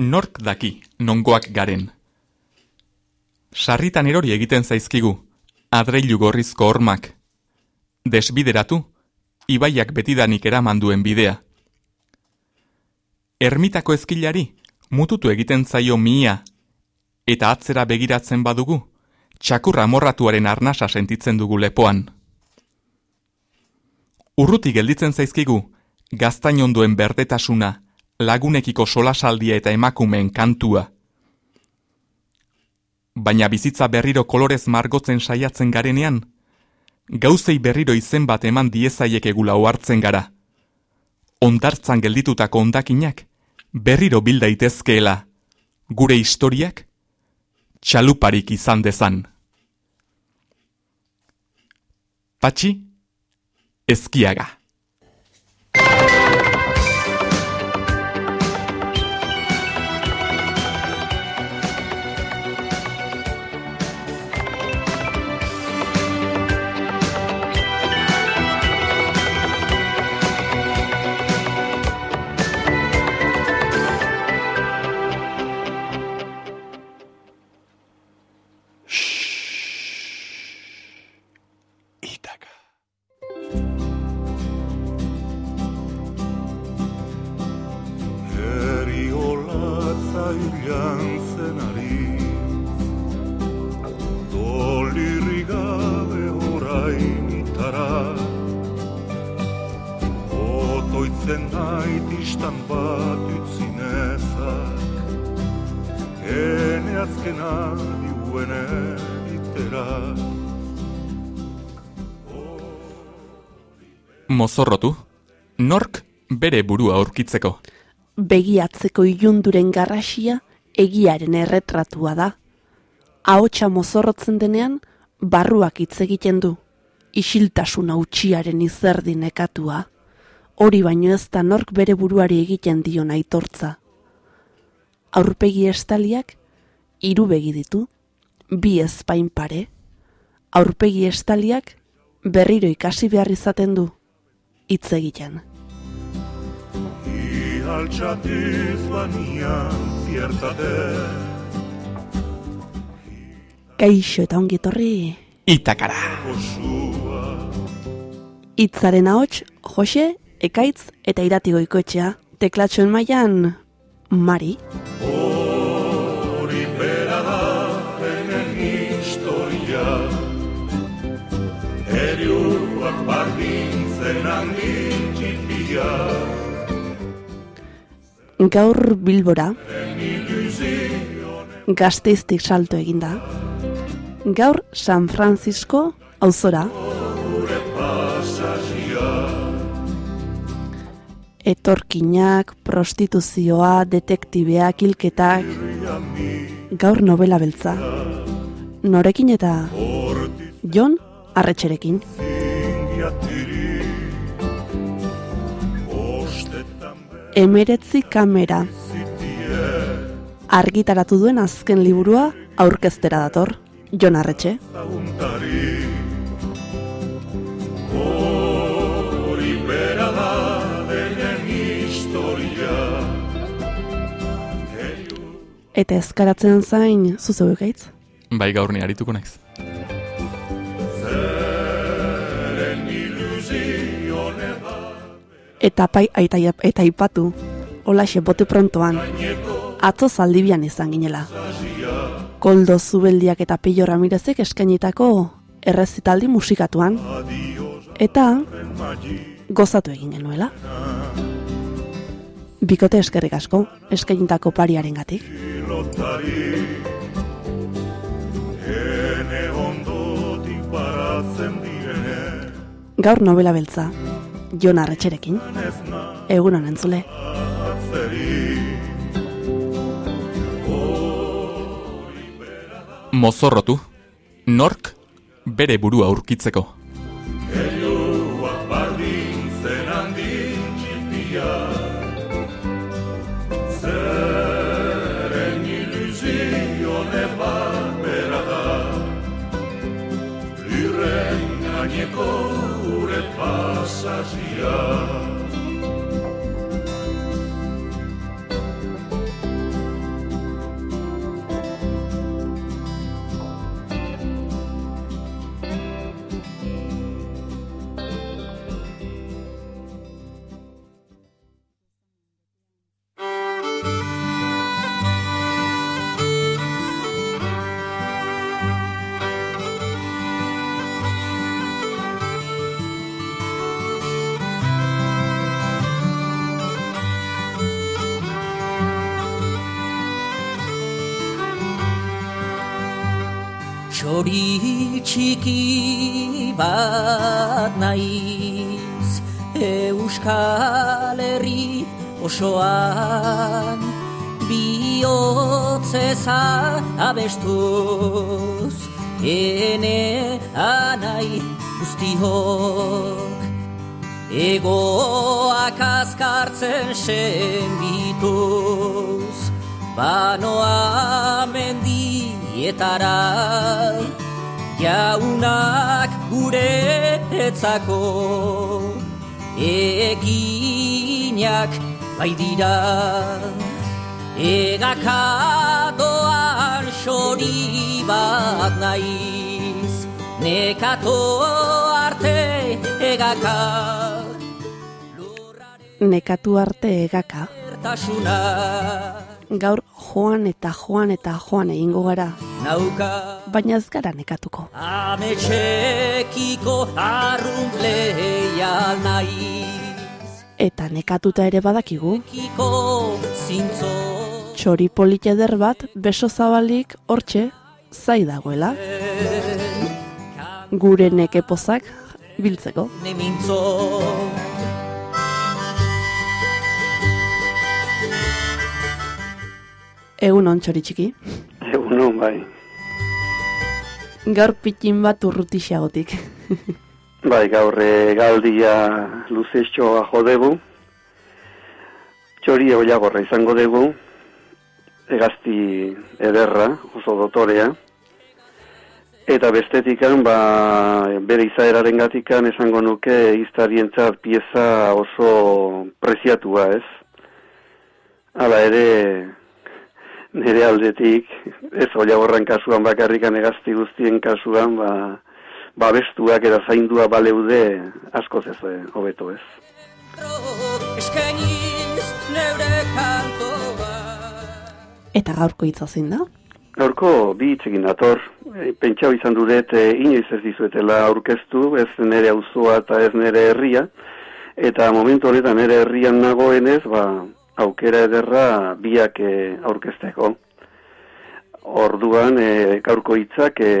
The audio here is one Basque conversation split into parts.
Nork daki, nongoak garen. Sarritan erori egiten zaizkigu, adreilu gorrizko hormak. Desbideratu, ibaiak betidanik eraman duen bidea. Ermitako ezkilari, mututu egiten zaio mia, eta atzera begiratzen badugu, txakurra morratuaren arnasa sentitzen dugu lepoan. Urruti gelditzen zaizkigu, gaztain onduen berdetasuna, lagunekiko solasaldia eta emakumeen kantua. Baina bizitza berriro kolorez margotzen saiatzen garenean, gauzei berriro izen bat eman diezaiek egula oartzen gara. Ondartzan gelditutako ondakinak, berriro bildaitezkeela, gure historiak, txaluparik izan dezan. Patxi, ezkiaga. Mozorrotu, nork bere burua aurkitzeko. Begiatzeko ilunduren garrasia egiaren erretratua da. Ahotsa mozorrotzen denean, barruak hitz egiten du. Isiltasun hautsiaren izerdi nekatua. Hori baino ez da nork bere buruari egiten dio aitortza. Aurpegi estaliak, hiru begi ditu, bi ezpain pare. Aurpegi estaliak, berriro ikasi behar izaten du hitz egiten. Kaixo eta ongi etorri. Itakara. Itzaren ahots, Jose, Ekaitz eta Iratigo ikoetxea. Teklatxoen mailan Mari. Hori Gaur Bilbora Gazteiztik salto eginda. Gaur San Francisco auzora. Etorkinak, prostituzioa, detektibeak, hilketak. Gaur novela beltza. Norekin eta Jon Arretxerekin emeretzi kamera. Argitaratu duen azken liburua aurkeztera dator, Jon Arretxe. Eta ezkaratzen zain zuzeu gaitz? Bai gaur ni arituko naiz. Eta pai aita eta ipatu hola bote prontoan. Atzo zaldibian izan ginela. Koldo zubeldiak eta pillo ramirezek eskainitako errezitaldi musikatuan. Eta gozatu egin genuela. Bikote eskerrik asko eskainitako pariaren gatik gaur novela beltza Jon Arretxerekin. Egun honen. Mozorrotu, nork bere burua aurkitzeko. Txori txiki bat naiz Euskal Herri osoan Biotzeza abestuz Ene anai guztiok. Egoak azkartzen senbituz Banoa mendietara Jaunak gure etzako Eginak bai dira. Egakadoan xori bat naiz Nekato arte egaka. Nekatu arte egaka gaur joan eta joan eta joan egingo gara, nauka. Baina ez gara nekatuko. Ametxekiko arruntleial naiz. Eta nekatuta ere badakigu, Kiko zintzo. Txori polit eder bat beso zabalik hortxe zai dagoela, gure neke pozak biltzeko. Nemintzo Egun on txori txiki, Egunon, bai. gaur pitin bat urrutixagotik. Bai, gaur e, galdia luzestxoa jodegu. Txori egoiagorra izango dugu. Egazti ederra, oso dotorea. Eta bestetikan, ba, bere izaeraren gatikan esango nuke iztarientzat pieza oso preziatua, ez? Hala ere, nire aldetik, ez oiagorran kasuan bakarrikan egazti guztien kasuan, ba, babestuak eta zaindua baleude askoz ez eh, hobeto ez. Eta gaurko hitza zein da? Gaurko bi hitzekin dator, e, pentsau izan dudet e, inoiz ez dizuetela aurkeztu, ez nire auzoa eta ez nire herria, eta momentu honetan nire herrian nagoenez, ba, aukera ederra biak e, aurkezteko. Orduan, e, gaurko hitzak e,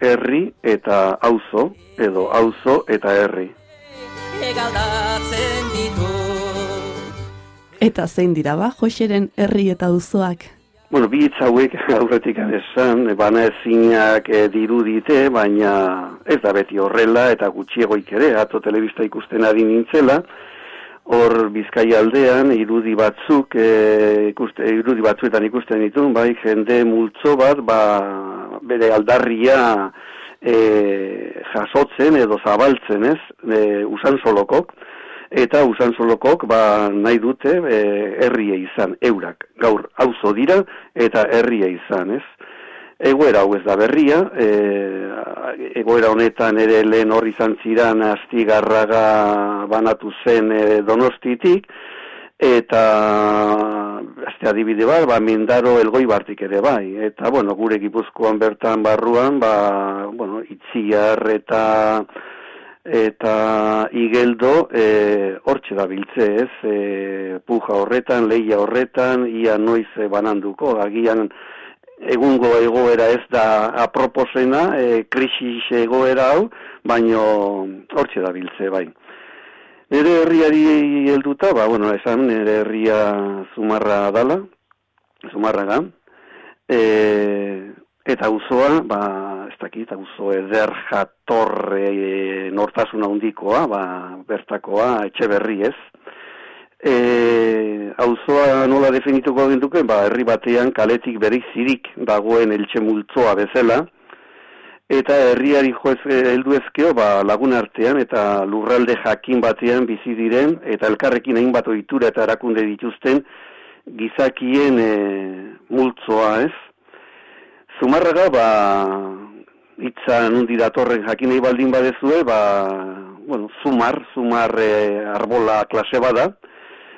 herri eta auzo, edo auzo eta herri. Eta zein dira ba, Joseren herri eta auzoak. Bueno, bi hitz hauek aurretik esan, bana ezinak e, dirudite, baina ez da beti horrela eta gutxiegoik ere, ato telebista ikusten ari nintzela, hor bizkai aldean irudi batzuk, e, ikuste, irudi batzuetan ikusten ditun, bai, jende multzo bat, ba, bere aldarria e, jasotzen edo zabaltzen, ez, e, usan solokok, eta usan solokok ba, nahi dute e, herria izan, eurak, gaur auzo dira eta herria izan, ez? Egoera hau ez da berria, e, egoera honetan ere lehen hor izan ziran astigarraga banatu zen e, donostitik, eta este adibide bat, ba, mindaro elgoi bartik ere bai, eta bueno, gure gipuzkoan bertan barruan, ba, bueno, itziar eta eta igeldo e, hortxe da biltze ez, e, puja horretan, leia horretan, ia noiz bananduko, agian egungo egoera ez da aproposena, e, krisis egoera hau, baino hortxe da biltze bai. Nere herriari helduta, ba, bueno, esan nere herria zumarra dala, zumarraga, e, eta uzoa, ba, ez dakit, auzo eder jatorre e, nortasuna handikoa, ba, bertakoa, etxe berri ez. E, auzoa nola definituko ginduke, ba, herri batean kaletik bereizirik dagoen eltxe multzoa bezala, eta herriari joez heldu ezkeo, ba, lagun artean eta lurralde jakin batean bizi diren, eta elkarrekin hainbat ohitura eta erakunde dituzten, gizakien e, multzoa ez. Zumarraga, ba, itza nundi datorren jakin nahi baldin badezue, ba, bueno, zumar, zumar e, arbola klase bada,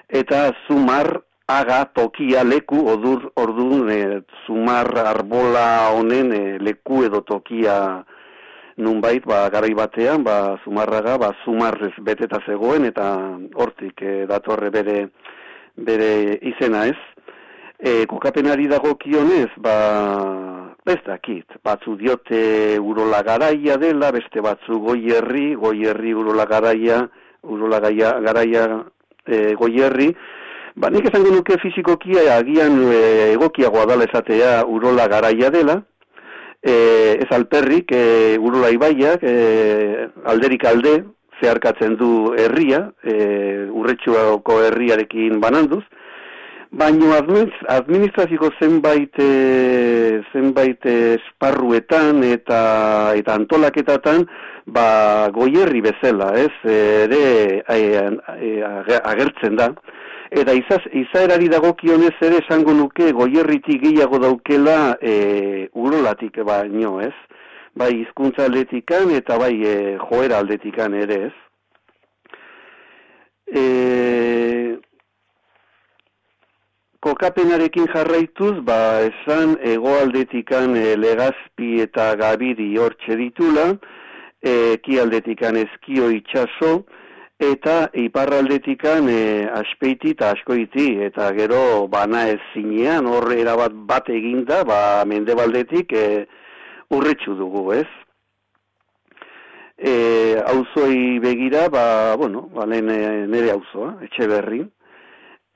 eta zumar aga tokia leku, odur, ordun, e, zumar arbola honen e, leku edo tokia nunbait, ba, garai batean, ba, zumarraga, ba, zumarrez beteta zegoen, eta hortik e, datorre bere, bere izena ez. E, kokapenari dago kionez, ba, ez dakit, batzu diote urola garaia dela, beste batzu goierri, goierri urola garaia, urola garaia e, goierri, ba nik esango nuke fizikokia agian e, egokiagoa dala esatea urola garaia dela, e, ez alperrik, e, urola ibaiak, e, alderik alde, zeharkatzen du herria, e, urretxuako herriarekin bananduz, Baino administraziko zenbait e, zenbait esparruetan eta eta antolaketatan ba goierri bezala, ez? Ere agertzen da. Eta izaz, izaerari dagokionez ere esango nuke goierritik gehiago daukela e, urolatik baino, ez? Bai hizkuntza aldetikan eta bai e, joera aldetikan ere, ez? E, kokapenarekin jarraituz, ba, esan egoaldetikan e, legazpi eta gabiri hortxe ditula, e, kialdetikan eskio itxaso, eta iparraldetikan e, aspeiti eta askoiti, eta gero bana ez zinean, horre erabat bat eginda, ba, mendebaldetik e, urretxu dugu, ez? E, auzoi begira, ba, bueno, balen nere auzoa, etxe berri,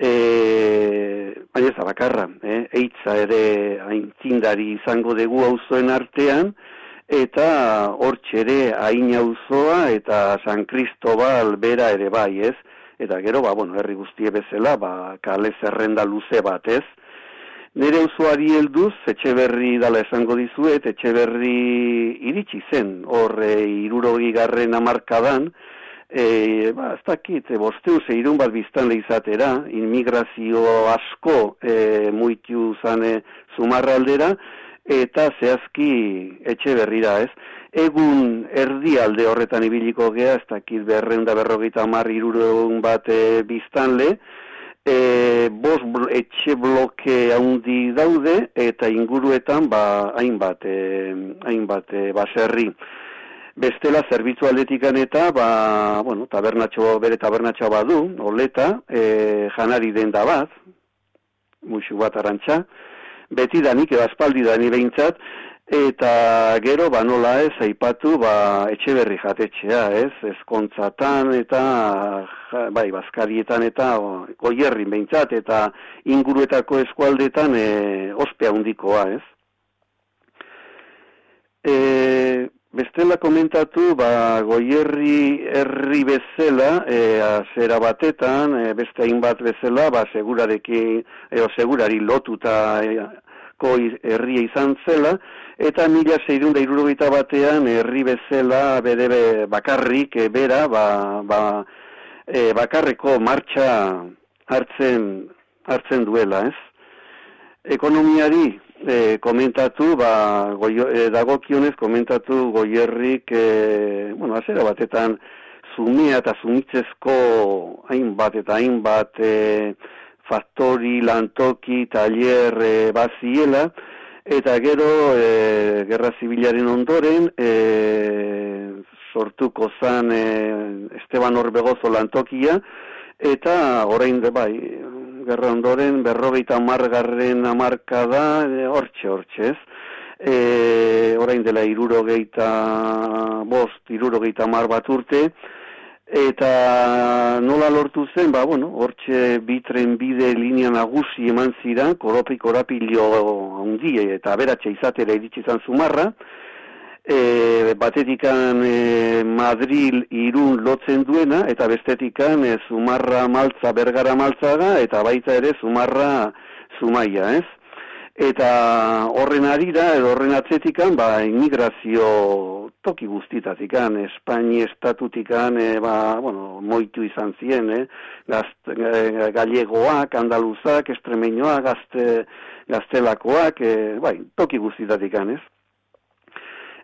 e, baina ez bakarra, eh? eitza ere aintzindari izango dugu auzoen artean, eta hortxe ere hain auzoa eta San Cristobal bera ere bai, ez? Eta gero, ba, bueno, herri guztie bezala, ba, kale zerrenda luze bat, ez? Nere usuari helduz, etxe berri dala esango dizuet, etxe berri iritsi zen, horre irurogi garren amarkadan, E, ba, ez dakit, e, bosteu zeirun bat biztan lehizatera, inmigrazio asko e, muitu zane zumarra aldera, eta zehazki etxe berrira ez. Egun erdi alde horretan ibiliko gea, ez dakit berreun da berrogeita marri irurun bat e, biztan le, e, bos etxe bloke haundi daude, eta inguruetan ba, hainbat, e, hainbat e, baserri. Bestela zerbitzu aldetikan eta, ba, bueno, tabernatxo, bere tabernatxo badu, oleta, e, janari den da bat, musu bat arantxa, beti danik, edo aspaldi dani behintzat, eta gero, ba, nola ez, aipatu, ba, etxe berri jatetxea, ez, ezkontzatan, eta, bai, bazkarietan, eta, goierrin behintzat, eta inguruetako eskualdetan, e, ospea hundikoa, ez. E, Bestela komentatu, ba, goierri herri bezala, e, azera batetan, e, beste hainbat bezala, ba, segurarekin, eo, segurari lotuta e, koi herria izan zela, eta mila zeirunda irurogeita batean herri bezala bere bakarrik, e, bera, ba, ba, e, bakarreko martxa hartzen, hartzen duela, ez? Ekonomiari, e, komentatu, ba, goio, e, dagokionez komentatu goierrik, e, bueno, azera batetan, zumia eta zumitzezko hainbat eta hainbat e, faktori, lantoki, taller e, baziela, eta gero e, Gerra Zibilaren ondoren e, sortuko zan e, Esteban Orbegozo lantokia, eta orain de bai, gerra ondoren, berrogeita margarren amarka da, e, hortxe, hortxe, ez? E, orain dela irurogeita bost, irurogeita mar bat urte, eta nola lortu zen, ba, bueno, hortxe bitren bide linea nagusi eman ziren, koropi korapilio handie eta beratxe izatera iritsi zan zumarra, e, batetikan e, Madril irun lotzen duena, eta bestetikan e, Zumarra Maltza Bergara Maltzaga, eta baita ere Zumarra Zumaia, ez? Eta horren arira, edo horren atzetikan, ba, immigrazio toki guztitatikan, Espaini estatutikan, e, ba, bueno, moitu izan zien, eh? Gazt, e, gallegoak, andaluzak, estremeñoak, gazte, gaztelakoak, e, bai, toki guztitatikan, ez?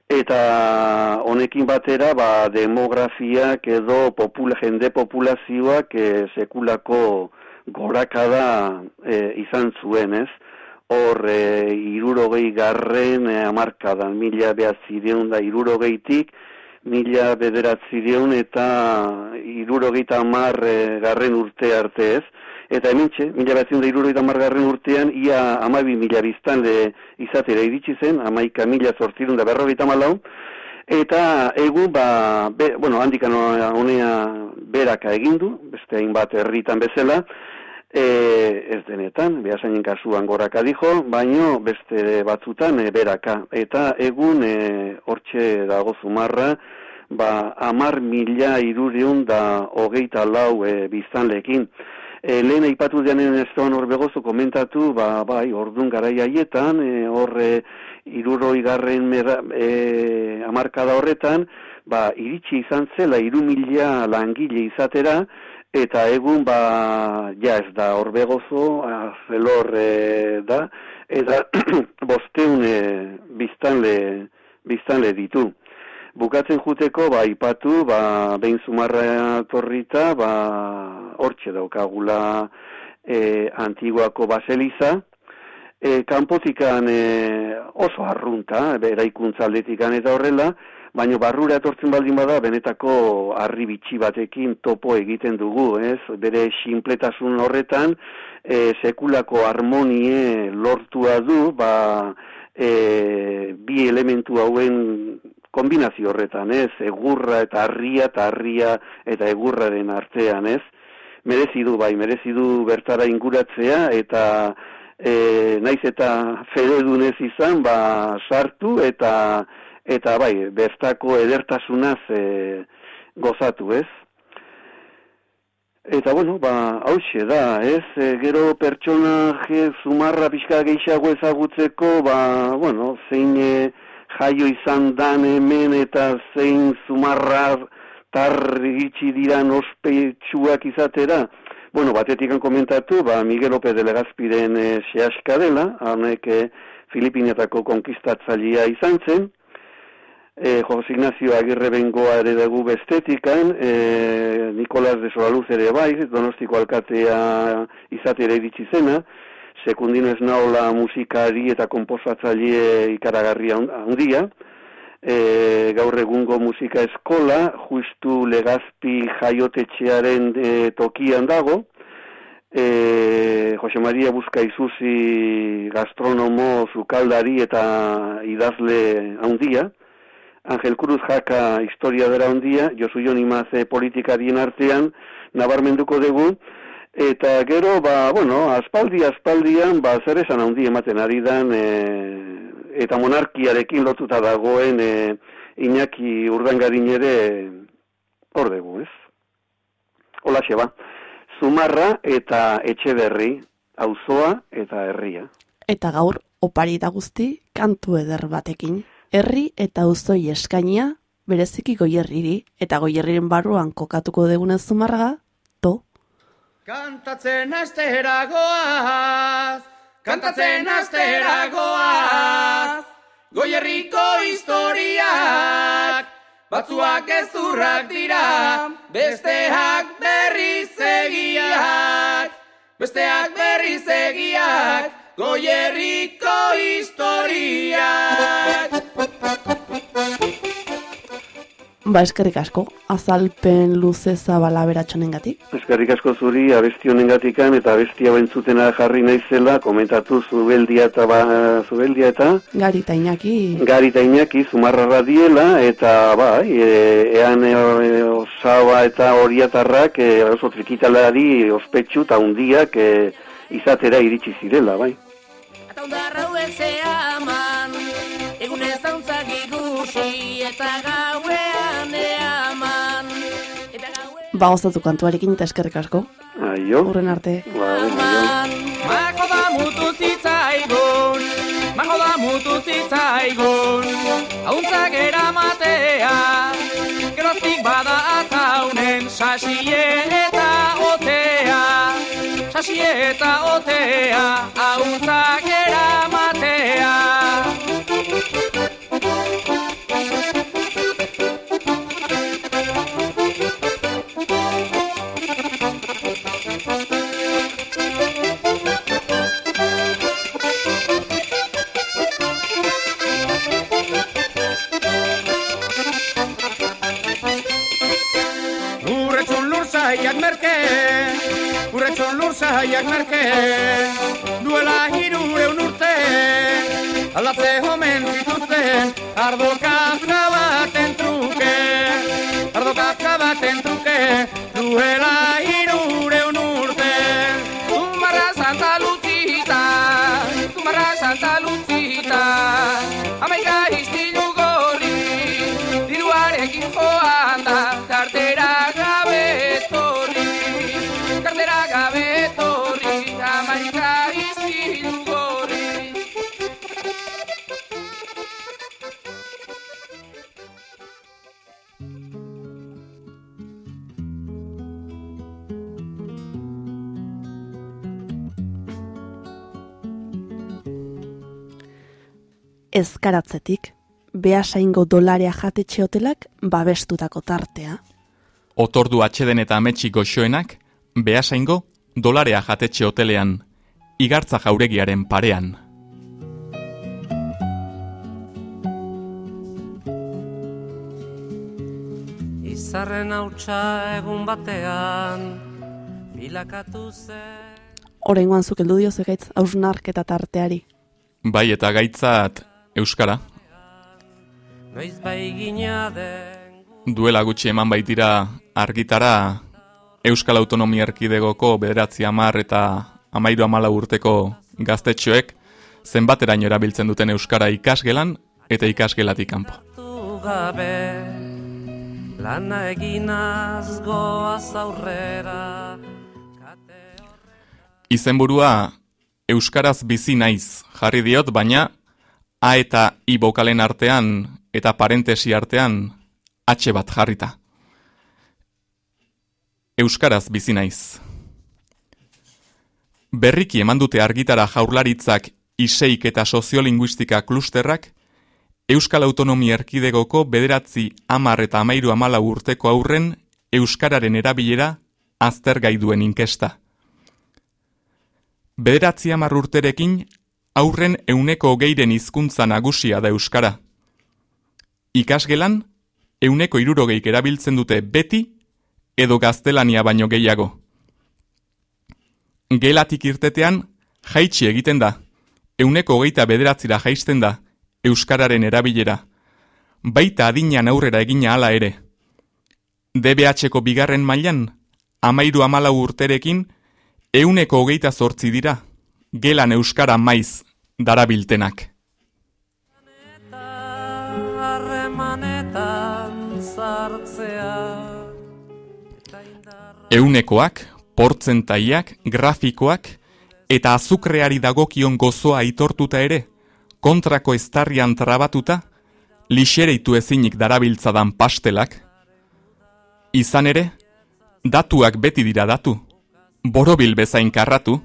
Eta honekin batera ba, demografiak edo popula, jende populazioak e, sekulako gorakada e, izan zuen, ez? Hor, e, irurogei garren e, amarkadan, mila behatzideun da irurogeitik, mila bederatzideun eta irurogeita amar e, garren urte arte ez, Eta hementxe, mila batzen da iruroita margarren urtean, ia amabi mila biztanle izatera iritsi zen, amaika mila zortzirun da berrogeita malau, eta egu, ba, be, bueno, handikan honea beraka egindu, beste hainbat herritan bezala, e, ez denetan, behasainen kasuan goraka dijo, baino beste batzutan e, beraka. Eta egun e, hortxe dago zumarra, ba, amar mila irureun da hogeita lau e, biztanlekin. E, lehen aipatu deanen ez hor begozu komentatu, ba, bai, ordun garai haietan, e, horre iruroi garren e, amarkada horretan, ba, iritsi izan zela iru mila langile izatera, eta egun ba ja ez da horbegozo azelor e, da eta bosteun e, biztanle biztanle ditu bukatzen juteko ba ipatu ba behin zumarra torrita ba hortxe daukagula e, antiguako baseliza e, kanpotikan e, oso arrunta beraikuntza aldetikan eta horrela baina barrura etortzen baldin bada benetako harri bitxi batekin topo egiten dugu, ez? Bere sinpletasun horretan e, sekulako harmonie lortua du, ba e, bi elementu hauen kombinazio horretan, ez? Egurra eta harria eta harria eta egurraren artean, ez? Merezi du bai, merezi du bertara inguratzea eta e, naiz eta fededunez izan, ba sartu eta eta bai, bertako edertasunaz e, gozatu, ez? Eta bueno, ba, hauxe da, ez? E, gero pertsonaje zumarra pixka gehiago ezagutzeko, ba, bueno, zein e, jaio izan dan hemen eta zein zumarra tarri gitsi diran ospetsuak izatera, bueno, batetik komentatu, ba, Miguel López de Legazpiren e, sehaska dela, hanek e, Filipinetako konkistatzailea izan zen, e, Jose Ignacio Agirre bengoa ere dugu bestetikan, e, Nikolas de Solaluz ere bai, donostiko alkatea izatera iritsi zena, sekundino ez naola musikari eta komposatzaile ikaragarria handia, e, gaur egungo musika eskola, justu legazpi jaiotetxearen e, tokian dago, e, Jose Maria Busca Izuzi gastronomo, zukaldari eta idazle handia, Angel Cruz jaka historia dara ondia, Josu Joni Maze politikarien artean, nabarmenduko dugu, eta gero, ba, bueno, aspaldi, aspaldian, ba, zer esan handi ematen ari dan, e, eta monarkiarekin lotuta dagoen e, Iñaki urdangarin ere hor dugu, ez? Hola, ba, Zumarra eta Etxeberri, auzoa eta herria. Eta gaur, opari da guzti, kantu eder batekin herri eta uzoi eskainia, bereziki goierriri, eta goierriren barruan kokatuko degunez zumarga, to. Kantatzen astera goaz, kantatzen astera goaz, goierriko historiak, batzuak ezurrak dira, besteak berriz egiak, besteak berriz egiak, goierriko historiak. Ba, eskerrik asko, azalpen luze zabala beratxonen gatik. Eskerrik asko zuri, abesti honen gatikan, eta abesti hau entzutena jarri naizela, komentatu zubeldia eta ba, zubeldia eta... Gari eta inaki. Gari eta inaki, zumarra radiela, eta ba, e, ean e, osaba eta horiatarrak, e, oso trikitalari ospetsu eta hundiak e, izatera iritsi zirela, bai eta undarra uelzea man Egun ez dauntzak ikusi eta gauean Ba, ozatu kantuarekin eta eskerrik asko. Aio. Urren arte. Ba. Mako da mutu zitzaigun, mako da mutu zitzaigun, hauntzak eramatea, geroztik bada ataunen, sasie eta otea, sasie eta otea, hauntzak zahaiak merke, urretxon lur zahaiak merke, duela hiru urte, aldatze homen zituzten, ardo kafka baten truke, ardo kafka baten truke, duela hiru ezkaratzetik, behasaingo dolarea jatetxe hotelak babestutako tartea. Otordu atxeden eta ametsi goxoenak, behasaingo dolarea jatetxe hotelean, igartza jauregiaren parean. Izarren hautsa egun batean bilakatu zen Horengoan zuk heldu dio zegaitz hausnarketa tarteari. Bai eta gaitzat Euskara, duela gutxi eman baitira argitara Euskal Autonomia Erkidegoko bederatzi amar eta amairu amala urteko gaztetxoek zenbateraino erabiltzen duten Euskara ikasgelan eta ikasgelatik kanpo. lana eginaz goaz aurrera Izenburua Euskaraz bizi naiz jarri diot, baina A eta I bokalen artean eta parentesi artean H bat jarrita. Euskaraz bizi naiz. Berriki eman dute argitara jaurlaritzak iseik eta soziolinguistika klusterrak, Euskal Autonomia Erkidegoko bederatzi amar eta amairu amala urteko aurren Euskararen erabilera aztergai duen inkesta. Bederatzi hamar urterekin aurren euneko hogeiren hizkuntza nagusia da Euskara. Ikasgelan, euneko irurogeik erabiltzen dute beti edo gaztelania baino gehiago. Gelatik irtetean, jaitsi egiten da, euneko hogeita bederatzira jaisten da Euskararen erabilera, baita adinean aurrera egina hala ere. DBH-ko bigarren mailan, amairu amalau urterekin, euneko hogeita zortzi dira, gelan Euskara maiz darabiltenak. Eunekoak, portzentaiak, grafikoak eta azukreari dagokion gozoa aitortuta ere, kontrako estarrian trabatuta, lixereitu ezinik darabiltzadan pastelak. Izan ere, datuak beti dira datu, borobil bezain karratu,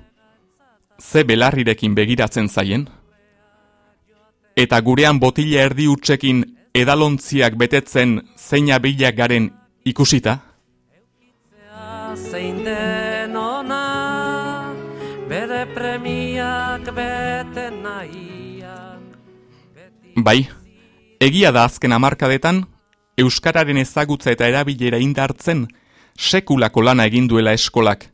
ze belarrirekin begiratzen zaien. Eta gurean botila erdi utxekin edalontziak betetzen zeina bilak garen ikusita, zein den ona bere premiak bete nahian Bai, egia da azken hamarkadetan, Euskararen ezagutza eta erabilera indartzen sekulako lana egin duela eskolak.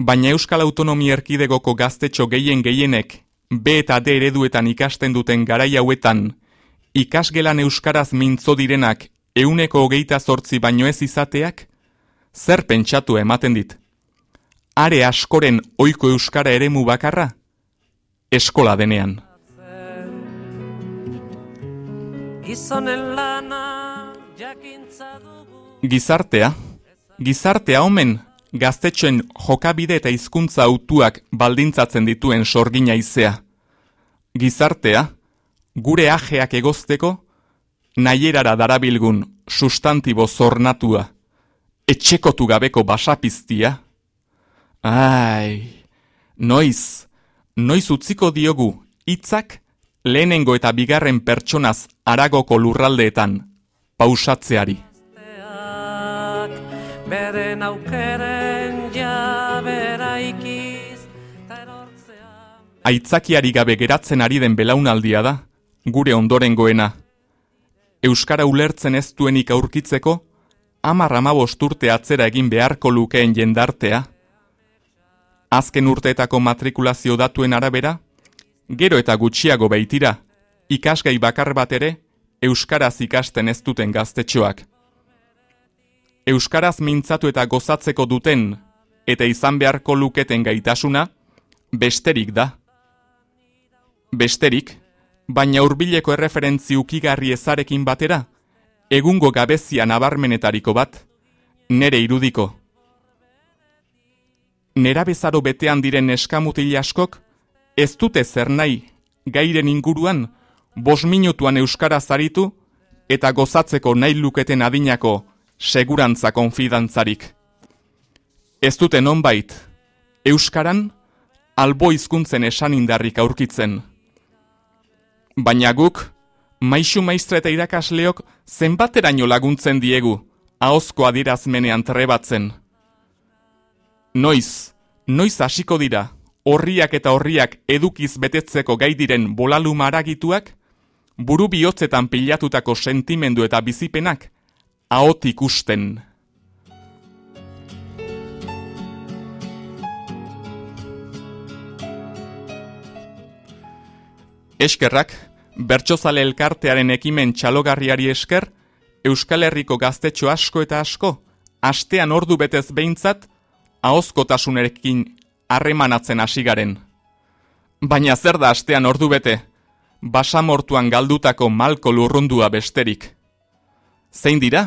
Baina Euskal Autonomia Erkidegoko gaztetxo gehien gehienek B eta D ereduetan ikasten duten garai hauetan, ikasgelan Euskaraz mintzo direnak euneko hogeita zortzi baino ez izateak, zer pentsatu ematen dit. Are askoren oiko Euskara eremu bakarra, eskola denean. gizonen lana jakintza dugu Gizartea, gizartea omen gaztetxoen jokabide eta hizkuntza autuak baldintzatzen dituen sorgina izea. Gizartea, gure ajeak egozteko, nahierara darabilgun sustantibo zornatua, etxekotu gabeko basapiztia. Ai, noiz, noiz utziko diogu hitzak lehenengo eta bigarren pertsonaz aragoko lurraldeetan pausatzeari. beren aukeren aitzakiari gabe geratzen ari den belaunaldia da, gure ondorengoena. Euskara ulertzen ez duenik aurkitzeko, amar amabost urte atzera egin beharko lukeen jendartea. Azken urteetako matrikulazio datuen arabera, gero eta gutxiago baitira, ikasgai bakar bat ere, Euskaraz ikasten ez duten gaztetxoak. Euskaraz mintzatu eta gozatzeko duten, eta izan beharko luketen gaitasuna, besterik da. Besterik, baina hurbileko erreferentzi ukigarri ezarekin batera, egungo gabezia nabarmenetariko bat, nere irudiko. Nera bezaro betean diren eskamutil askok, ez dute zer nahi, gairen inguruan, bos minutuan euskara zaritu, eta gozatzeko nahi luketen adinako segurantza konfidantzarik. Ez dute nonbait, euskaran, albo hizkuntzen esan indarrik aurkitzen. Baina guk, maixu maistra eta irakasleok zenbateraino laguntzen diegu, ahozko adirazmenean trebatzen. Noiz, noiz hasiko dira, horriak eta horriak edukiz betetzeko gai diren bolalu maragituak, buru bihotzetan pilatutako sentimendu eta bizipenak, ahot ikusten. Eskerrak, bertsozale elkartearen ekimen txalogarriari esker, Euskal Herriko gaztetxo asko eta asko, astean ordu betez behintzat, ahozkotasunerekin harremanatzen hasi garen. Baina zer da astean ordu bete, basamortuan galdutako malko lurrundua besterik. Zein dira?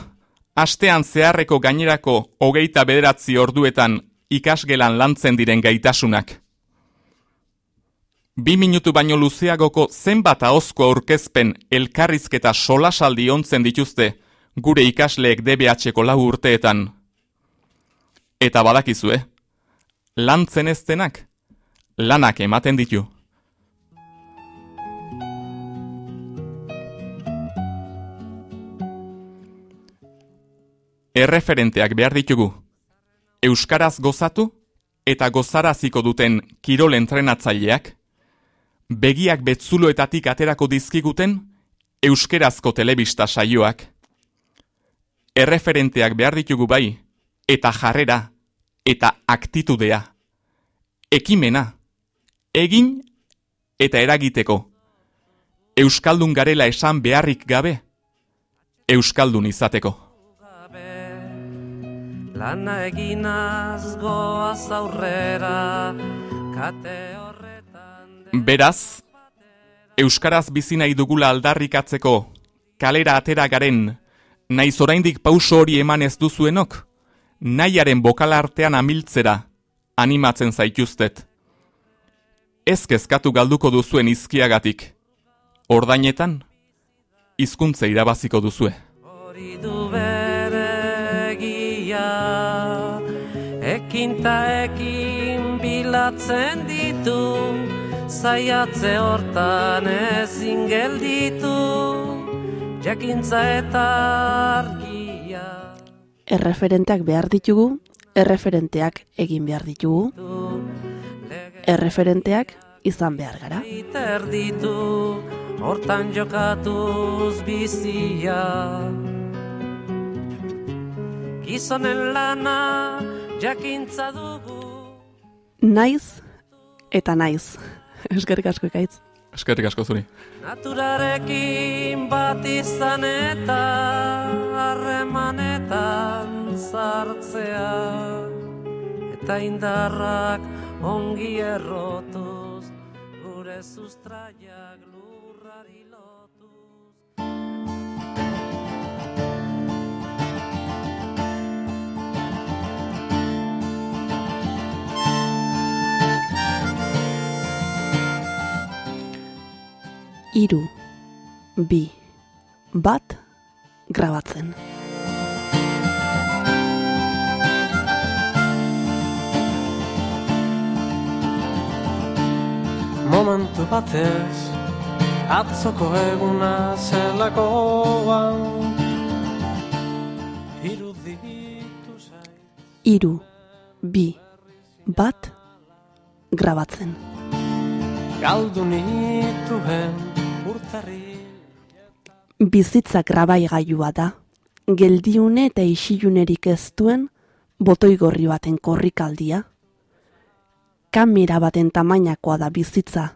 Astean zeharreko gainerako hogeita bederatzi orduetan ikasgelan lantzen diren gaitasunak. Bi minutu baino luzeagoko zenbat ahozko aurkezpen elkarrizketa solasaldi ontzen dituzte gure ikasleek DBH-ko lau urteetan. Eta badakizue, lantzen ez denak, lanak ematen ditu. Erreferenteak behar ditugu. Euskaraz gozatu eta gozaraziko duten kirol entrenatzaileak, begiak betzuloetatik aterako dizkiguten euskerazko telebista saioak. Erreferenteak behar ditugu bai, eta jarrera, eta aktitudea. Ekimena, egin eta eragiteko. Euskaldun garela esan beharrik gabe, Euskaldun izateko. Lana eginaz goaz aurrera, kate Beraz, Euskaraz bizi nahi dugula aldarrikatzeko, kalera atera garen, naiz oraindik pauso hori eman ez duzuenok, nahiaren bokala artean amiltzera, animatzen zaituztet. Ez kezkatu galduko duzuen izkiagatik, ordainetan, hizkuntza irabaziko duzue. Hori du bere egia, ekin ta ekin bilatzen ditu, zaiatze hortan ezin gelditu, jakintza eta argia. Erreferenteak behar ditugu, erreferenteak egin behar ditugu, erreferenteak izan behar gara. Ditu, hortan jokatuz bizia. Gizonen lana, jakintza dugu. Naiz eta naiz. Eskerrik asko ekaitz. Eskerrik asko zuri. Naturarekin bat izan eta harremanetan sartzea eta indarrak ongi errotuz gure sustraiak Iru, bi, bat, grabatzen. Momentu batez Atzoko eguna zelakoan Iruditu zait. Iru, bi, bat, grabatzen. Galdu nituen Bizitza grabaigailua da. Geldiune eta isilunerik ez duen botoi gorri baten korrikaldia. kamera baten tamainakoa da bizitza.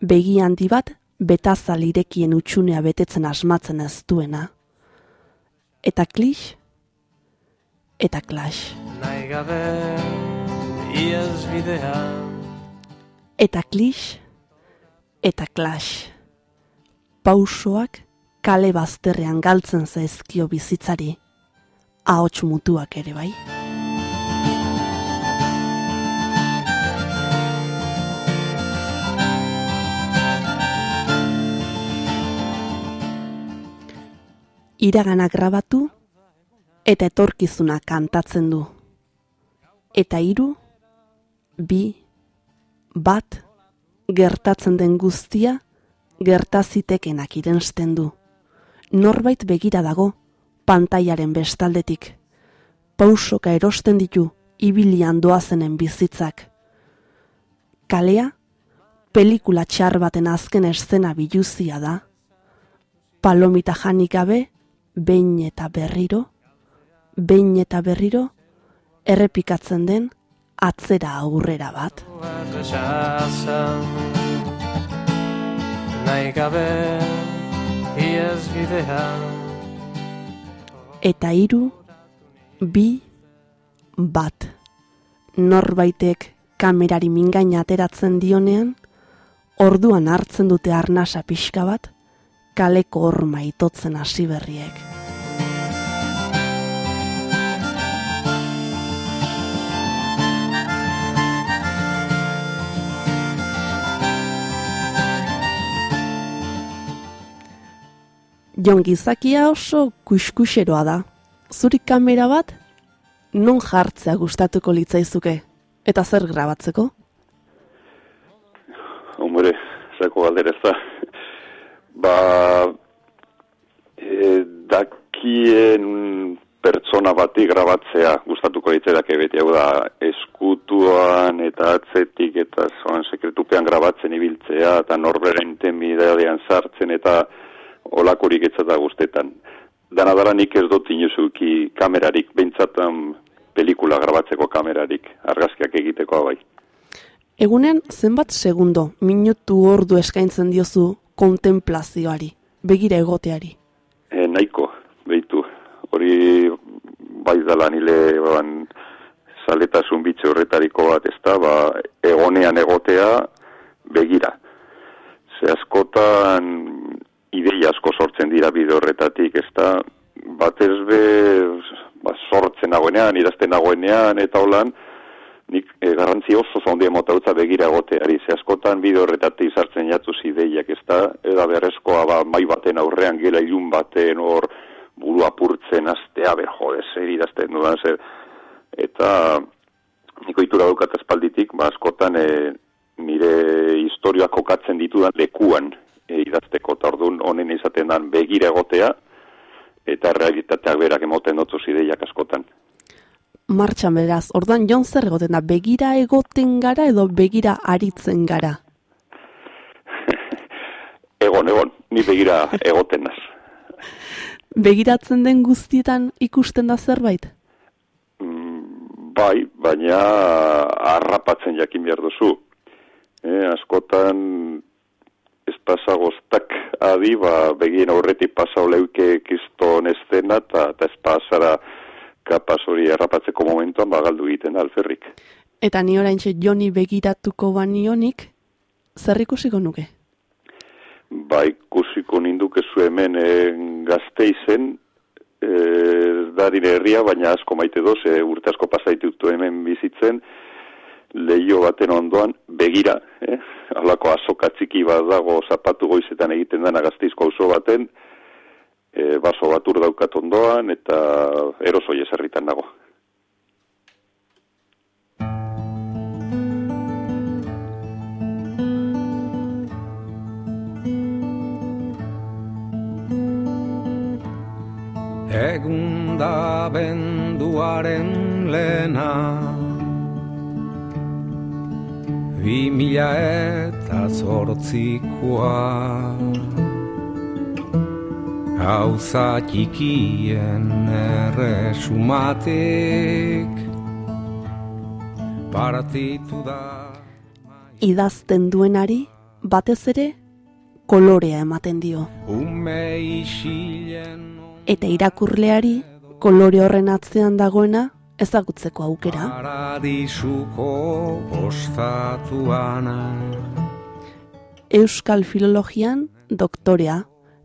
Begi handi bat betazal irekien utxunea betetzen asmatzen ez duena. Eta klix, eta klash. Nahi gabe iez bidea Eta klix, eta klash. Pausoak kale bazterrean galtzen zaizkio bizitzari. Ahots mutuak ere bai. Iragana grabatu eta etorkizuna kantatzen du. Eta hiru, bi, bat, gertatzen den guztia, gertazitekenak irensten du. Norbait begira dago, pantaiaren bestaldetik. Pausoka erosten ditu, ibilian doazenen bizitzak. Kalea, pelikula txar baten azken eszena biluzia da. Palomita janik gabe, behin eta berriro, behin eta berriro, errepikatzen den atzera aurrera bat. Nahi gabe iez bidea Eta hiru, bi, bat. Norbaitek kamerari mingaina ateratzen dionean, orduan hartzen dute arnasa pixka bat, kaleko horma itotzen hasi berriek. Jon gizakia oso kuskuseroa da. Zuri kamera bat, non jartzea gustatuko litzaizuke? Eta zer grabatzeko? Hombre, zako galdera ez da. Ba, e, dakien pertsona bati grabatzea gustatuko litzerak beti hau da eskutuan eta atzetik eta zoan sekretupean grabatzen ibiltzea eta norberen temidadean sartzen eta olakorik ez da guztetan. Dana dara nik ez dut inuzuki kamerarik, behintzatan pelikula grabatzeko kamerarik, argazkiak egiteko bai. Egunen zenbat segundo, minutu ordu eskaintzen diozu kontemplazioari, begira egoteari. E, nahiko, behitu. Hori bai dala nile ban, zaletasun bitxe horretariko bat, ez da, ba, egonean egotea begira. Ze askotan ideia asko sortzen dira bide horretatik, ez da, batez be, ba, sortzen nagoenean, idazten nagoenean, eta holan, nik e, garrantzi oso zondia mota utza begira egoteari, ze askotan bide horretatik sartzen jatuz ideiak, ez da, eda beharrezkoa ba, mai baten aurrean, gela ilun baten, hor, buru apurtzen, astea, ber, jode, zer idazten dudan, zer, eta niko itura daukat espalditik, ba, askotan e, nire historioak kokatzen ditudan lekuan e, idazteko, eta orduan honen izaten dan begira egotea, eta realitateak berak emoten dutuz ideiak askotan. Martxan beraz, ordan jon zer egoten da, begira egoten gara edo begira aritzen gara? Egon, egon, ni begira egoten naz. Begiratzen den guztietan ikusten da zerbait? Mm, bai, baina harrapatzen jakin behar duzu. Eh, askotan ez pasagoztak adi, ba, begien aurretik pasau leuke kiston estena, eta ta ez pasara kapaz hori harrapatzeko momentuan ba, galdu egiten da alferrik. Eta ni oraintxe joni begiratuko banionik, zer ikusiko nuke? Ba, ikusiko ninduke zu hemen e, gazteizen, e, ez da dire herria, baina asko maite doz, e, urte asko pasaitutu hemen bizitzen, leio baten ondoan begira, eh? alako azoka txiki bat dago zapatu goizetan egiten dena gazteizko auzo baten, e, baso bat daukat ondoan, eta erosoi eserritan dago. Egun da benduaren lena Bi mila eta zortzikoa. Gauza txikien erresumatik. Partitu da idazten duenari batez ere kolorea ematen dio. Eta irakurleari kolore horren atzean dagoena ezagutzeko aukera. Paradisuko ostatuana Euskal Filologian doktorea,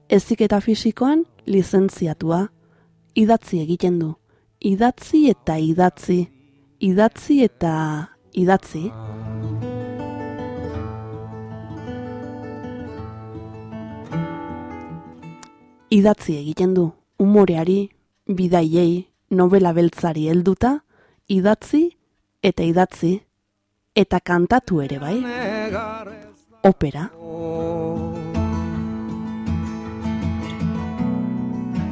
eziketa fisikoan lizentziatua. Idatzi egiten du. Idatzi eta idatzi. Idatzi eta idatzi. Idatzi egiten du. Umoreari, bidaiei, novela beltzari helduta, idatzi eta idatzi. Eta kantatu ere bai. Opera.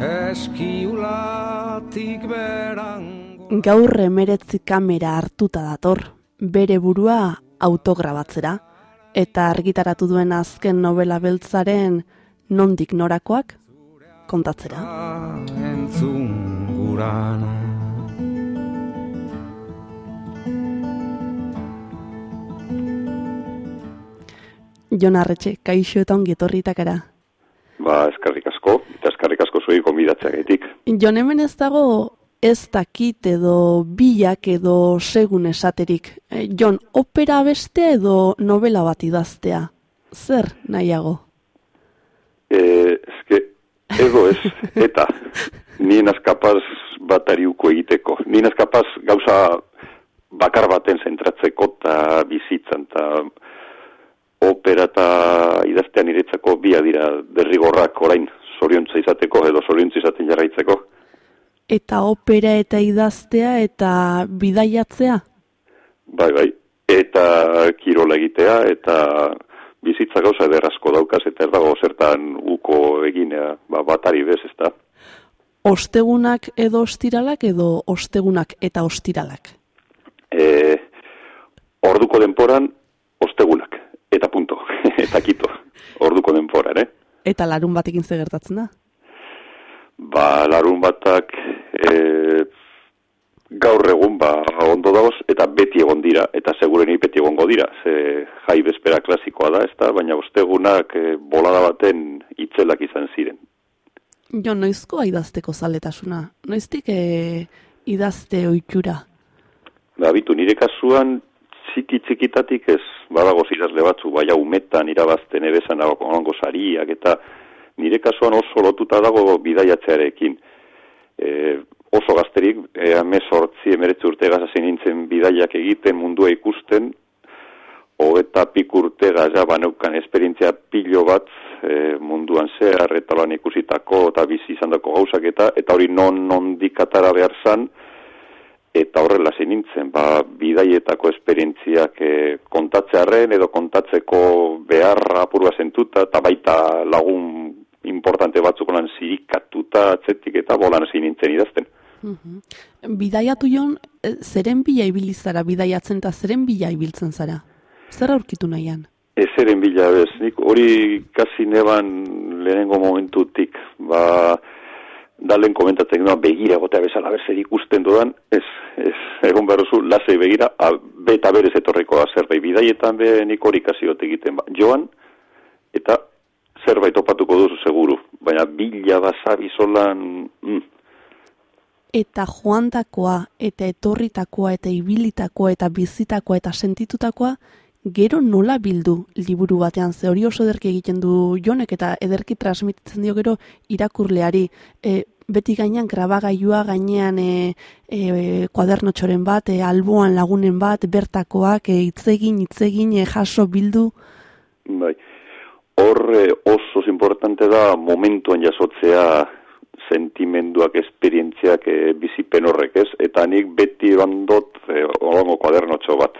Eskiulatik berango Gaur emeretzi kamera hartuta dator, bere burua autograbatzera, eta argitaratu duen azken novela beltzaren nondik norakoak kontatzera. entzun gurana Jon Arretxe, kaixo eta ongi etorritakara. Ba, eskarrik asko, eta eskarrik asko zuei konbidatzeagatik. Jon hemen ez dago ez dakit edo bilak edo segun esaterik. Eh, Jon, opera bestea edo novela bat idaztea? Zer nahiago? E, eske, edo ez, eta nien azkapaz batariuko egiteko. Nien azkapaz gauza bakar baten zentratzeko eta bizitzan, eta opera eta idaztean iretzako bia dira derrigorrak orain zoriontza izateko edo zoriontza izaten jarraitzeko. Eta opera eta idaztea eta bidaiatzea? Bai, bai. Eta kirola egitea, eta bizitza gauza ederrazko daukaz, eta ez dago zertan uko eginea, ba, batari bez, ez da. Ostegunak edo ostiralak edo ostegunak eta ostiralak? E, orduko denporan, ostegunak, eta punto, eta kito, orduko denporan, eh? Eta larun batekin ze gertatzen da? Ba, larun batak e, gaur egun ba, ondo dagoz, eta beti egon dira, eta segurenik beti egongo dira, ze jai bezpera klasikoa da, ez da, baina ostegunak e, bolada baten itzelak izan ziren. Jo, noizko idazteko zaletasuna? Noiztik e, idazte oitura? Ba, bitu, nire kasuan txiki txikitatik ez badago idazle batzu, baina umetan irabazten ebezan onango sariak, eta nire kasuan oso lotuta dago bidaiatzearekin. E, oso gazterik, e, ame sortzi emeretzi urte gazazen nintzen bidaiak egiten, mundua ikusten, hogeta urte gaza baneukan esperientzia pilo bat e, munduan zehar, eta lan ikusitako, eta bizi izan dako gauzak, eta, eta hori non nondik atara behar zan, eta horrela nintzen, ba, bidaietako esperientziak e, kontatzearen edo kontatzeko beharra apurua zentuta, eta baita lagun importante batzuk lan zirikatuta atzetik eta bolan zein nintzen idazten. Mhm. Bidaiatu jon, e, zeren bila ibilizara bidaiatzen eta zeren bila ibiltzen zara? Zer aurkitu nahian? Ezeren bila bez, nik hori kasi neban lehenengo momentutik, ba, dalen komentatzen duan begira egotea bezala berzer ikusten dudan, ez, ez, egon behar duzu, lasei begira, a, beta berez etorriko da zerbait bidaietan be nik hori kasi egiten, ba, joan, eta zerbait topatuko duzu seguru, baina bila basabi solan, mm, Eta joantakoa, eta etorritakoa, eta ibilitakoa, eta bizitakoa, eta sentitutakoa, gero nola bildu liburu batean, ze hori oso ederki egiten du jonek, eta ederki transmititzen dio gero irakurleari. E, beti gainean grabagailua gainean e, e, kuadernotxoren bat, e, alboan lagunen bat, bertakoak, e, itzegin, itzegin, e, jaso bildu. bai. Hor eh, oso importante da momentuan jasotzea sentimenduak, esperientziak e, bizipen horrek ez, eta nik beti bandot e, olango kuadernotxo bat.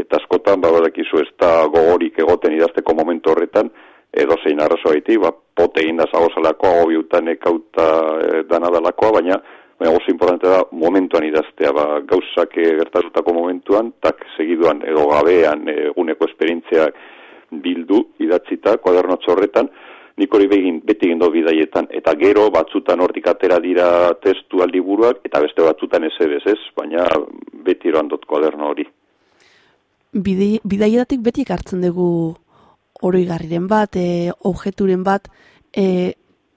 Eta askotan, ba, badakizu ez da gogorik egoten idazteko momentu horretan, edo zein arrazo ba, pote egin da zagozalakoa, gobiutan ekauta e, danadalakoa, baina baina oso importante da momentuan idaztea, ba, gauzak e, gertatutako momentuan, tak segiduan edo gabean e, eguneko esperientziak bildu idatzita kuadernotxo horretan, nik hori begin, beti egin bidaietan, eta gero batzutan hortik atera dira testu aldiburuak, eta beste batzutan ez ez, baina beti eroan dut kuaderno hori. Bide, bidaietatik beti ekartzen dugu oroigarriren bat, e, objeturen bat, e,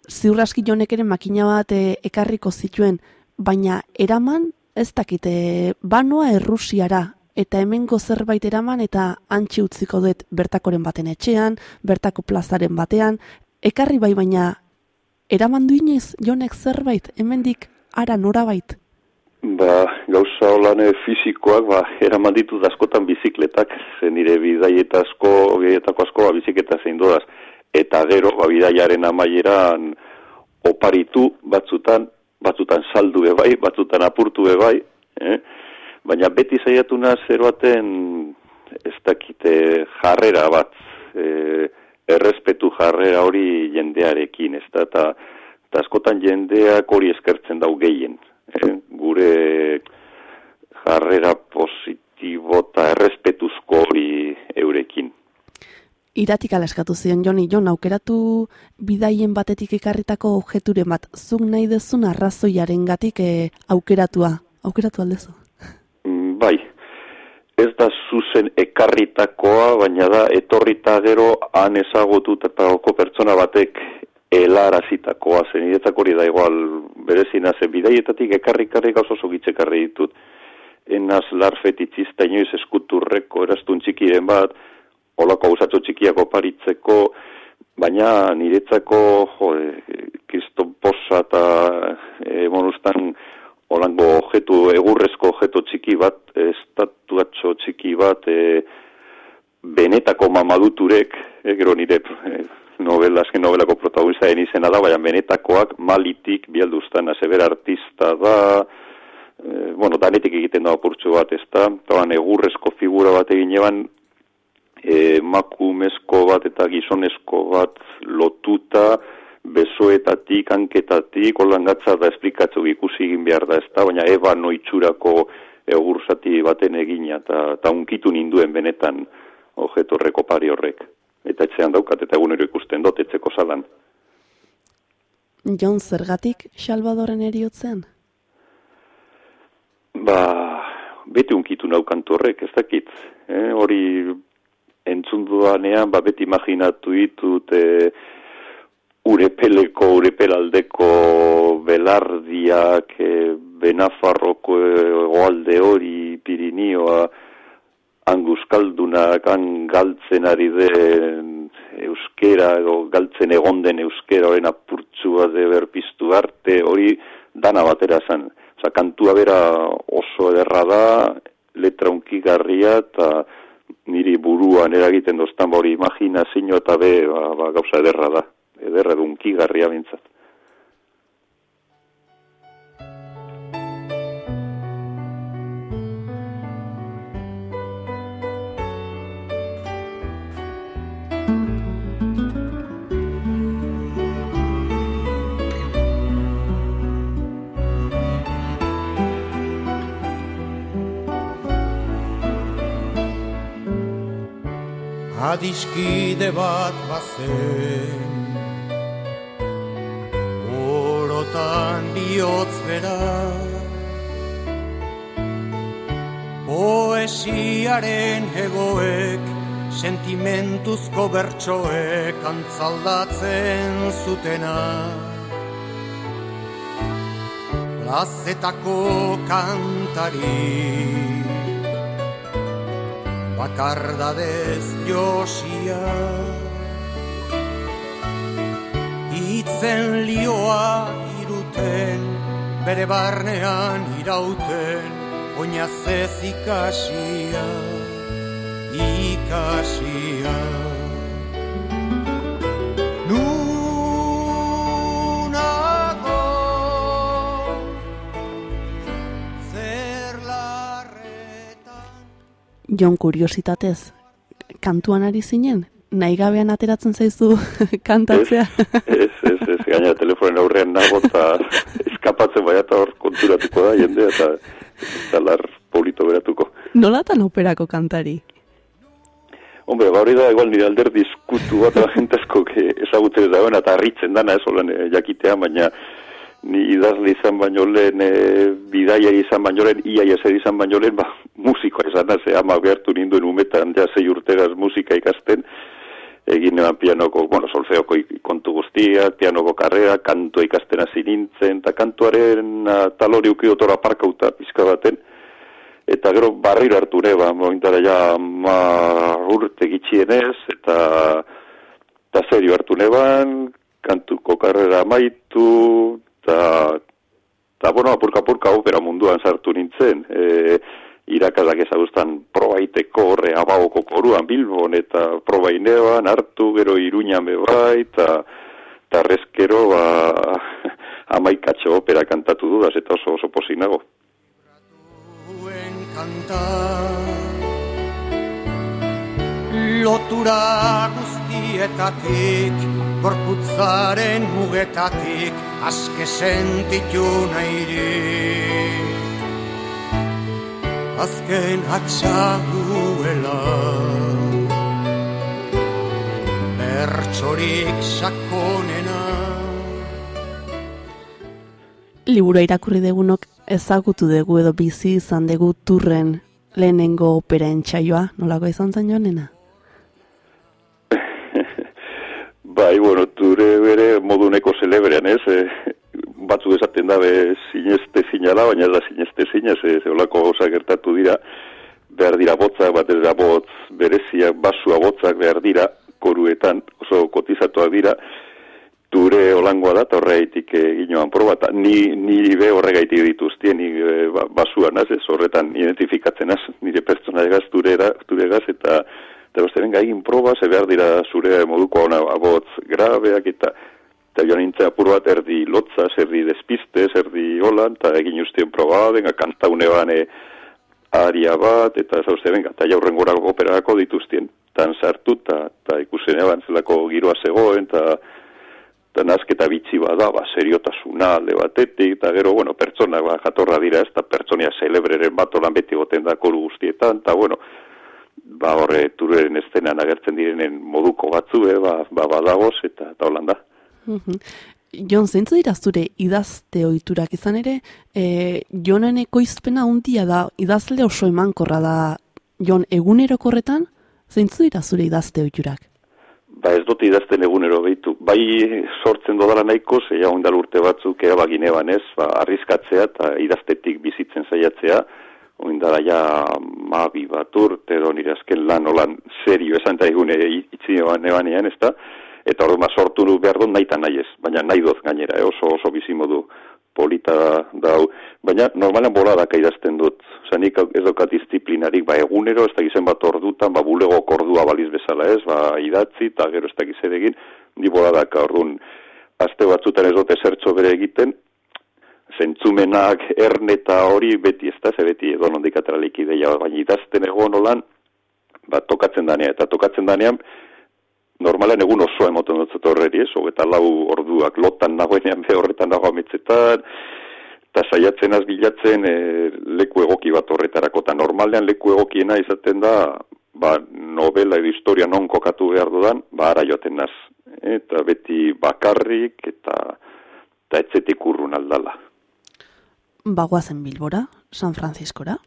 ziurraski jonek ere makina bat e, ekarriko zituen, baina eraman ez dakite banoa errusiara, eta hemengo zerbait eraman eta antxi utziko dut bertakoren baten etxean, bertako plazaren batean, ekarri bai baina eraman duinez jonek zerbait, hemendik ara norabait. Ba, gauza holane fizikoak, ba, eraman ditu askotan bizikletak, zen nire bidaieta asko, bidaietako asko, ba, bizikleta zein doaz. Eta gero, ba, bidaiaren amaieran oparitu batzutan, batzutan saldu bai, batzutan apurtu bai, eh? baina beti saiatu naz zeroaten ez dakite jarrera bat, e, errespetu jarrera hori jendearekin, ez da, eta askotan jendeak hori eskertzen dau gehien. E, gure jarrera positibo eta errespetuzko hori eurekin. Iratik alaskatu zion, Joni, Jon, aukeratu bidaien batetik ekarritako objeturen bat, zuk nahi dezun arrazoiaren gatik eh, aukeratua, aukeratu aldezu? Mm, bai, ez da zuzen ekarritakoa, baina da etorrita gero han ezagututako pertsona batek helarazitakoa, zen iretzak hori da igual berezina zen bidaietatik ekarri-karri gauz oso gitzekarri ditut. Enaz larfetitzista inoiz eskuturreko erastun txikiren bat, olako gauzatxo txikiako paritzeko, baina niretzako jo, kriston posa eta e, monustan olango objetu, egurrezko objetu txiki bat, estatuatxo txiki bat, e, benetako mamaduturek, e, gero nire e, novela, azken novelako protagonista izena da, baina benetakoak malitik bialduztan, azeber artista da, e, bueno, danetik egiten da apurtxo bat, ez da, egurrezko figura bat egin eban, e, makumezko bat eta gizonesko bat lotuta, besoetatik, hanketatik, holan gatza da esplikatzu ikusi egin behar da, ez da, baina eba noitxurako egurzati baten egina, eta, unkitu ninduen benetan objetorreko pari horrek. Eta etxean daukat, eta egunero ikusten dut, etxeko salan. Jon, zergatik, Salvadoren eriotzen? Ba, beti unkitu naukantu horrek, ez dakit. Eh? Hori entzun dudanean, ba, beti imaginatu ditut e, urepeleko, urepelaldeko belardiak, e, benafarroko egoalde hori, Pirinioa, han galtzen ari den euskera, edo galtzen egon den euskera, horren apurtzua de berpiztu arte, hori dana batera zen. Osa, kantua bera oso ederra da, letra unkigarria, eta niri buruan eragiten doztan ba hori imaginazio eta be ba, ba, gauza ederra da, ederra dunki garria bintzat. Adiskide bat bazen. Orotan bihotz bera. Poesiaren egoek Sentimentuzko bertsoek antzaldatzen zutena. Plazetako kantari bakardadez josia Itzen lioa iruten, bere barnean irauten, oinazez ikasia, ikasia. Jon kuriositatez, kantuan ari zinen? Nahi gabean ateratzen zaizu kantatzea? Ez, ez, ez, gaina telefonen aurrean nago eta eskapatzen bai eta hor konturatuko da jende eta zalar polito beratuko. Nolatan operako kantari? Hombre, ba hori da, igual nire alder diskutu bat da jentezko ezagutzen da eta harritzen dana ez olen eh, jakitea, baina ni idazle izan baino lehen, e, bidaia izan baino lehen, ia ezer izan baino lehen, ba, musikoa izan da, ze ama behartu ninduen umetan, ja zei urteraz musika ikasten, egin eman pianoko, bueno, solfeoko kontu guztiak, pianoko karrera, kantua ikasten hasi nintzen, eta kantuaren uh, talori ukiotora parkauta pizka baten, eta gero barriro hartu ne, ba, momentara ja ma urte gitxienez, eta, eta serio hartu neban, kantuko karrera amaitu, eta, eta bueno, apurka-apurka opera munduan sartu nintzen, e, irakazak ezagustan probaiteko horre abaoko koruan Bilbon, eta probainean hartu, gero iruñan bebai, eta, eta rezkero, ba, amaikatxo opera kantatu dudaz, eta oso oso posinago. Duen kantar Lotura guztietatik Gorputzaren mugetatik Aske sentitu nahirik Azken atxaguela Bertsorik sakonena. Liburu irakurri degunok ezagutu dugu edo bizi izan dugu turren lehenengo opera entxaioa, nolako izan zen jonena? Bai, bueno, ture bere moduneko celebrean, ez? E, batzu esaten dabe sineste zinala, baina ez da sineste zinez, e, zeolako gauza gertatu dira, behar dira botzak, bat ez da botz bereziak, basua botzak behar dira, koruetan, oso kotizatuak dira, ture olangoa da, eta horregaitik eginoan proba, eta ni, niri be horregaitik dituztien, ni e, ba, basuan, ez horretan identifikatzen az, nire pertsona egaz, turera, turegaz, eta eta beste benga egin proba, ze behar dira zure moduko ona abotz grabeak, eta eta joan nintzen apur bat erdi lotza, erdi despiste, erdi holan, eta egin ustien proba, benga kantaune bane aria bat, eta ez benga, eta jaurren gora operako dituztien, tan sartu, eta, ikusen eban zelako giroa zegoen, eta eta nazketa bitxi bada, ba, seriotasuna alde batetik, eta gero, bueno, pertsona ba, jatorra dira ez, eta pertsonia celebreren bat olan beti goten da koru guztietan, eta bueno, ba, horre, tureren estenan agertzen direnen moduko batzue, ba, ba, badagoz, eta, eta holan da. Mhm. Jon, zeintzu dira zure idazte ohiturak izan ere, e, jonen ekoizpena hundia da, idazle oso emankorra da, jon egunerokorretan, zeintzu dira zure idazte ohiturak? Ba ez dut idazten egunero behitu. Bai sortzen dodala nahiko, zeia ondal urte batzuk ea bagine banez, ba, arriskatzea eta idaztetik bizitzen zaiatzea, oindala ja mabi bat urte nire azken lan olan serio esan eta egune itzi ebanean ez da, eta orduan ba, sortu du behar dut nahi nahi ez, baina nahi dut gainera, eh, oso oso bizimodu polita dau, baina normalan boladaka idazten dut, Osa, nik ez dokat disiplinarik, ba, egunero, ez da gizen bat ordutan, ba, bulego kordua baliz bezala ez, ba, idatzi, eta gero ez da gizen egin, di boladaka, orduan, aste batzutan ez dute zertxo bere egiten, zentzumenak erne eta hori beti ez da, ze beti edo nondik ateralik ideia, baina idazten egon olan, ba, tokatzen danean, eta tokatzen danean, normalen egun osoa emoten dut horreri, ez, eta lau orduak lotan nagoenean, be horretan nago ametzetan, eta saiatzen az bilatzen e, leku egoki bat horretarako, eta normalean leku egokiena izaten da, ba, novela edo historia non kokatu behar dudan, ba, ara joaten naz, eta beti bakarrik, eta, eta etzetik urrun aldala. Bagoazen Bilbora, San Franciscora?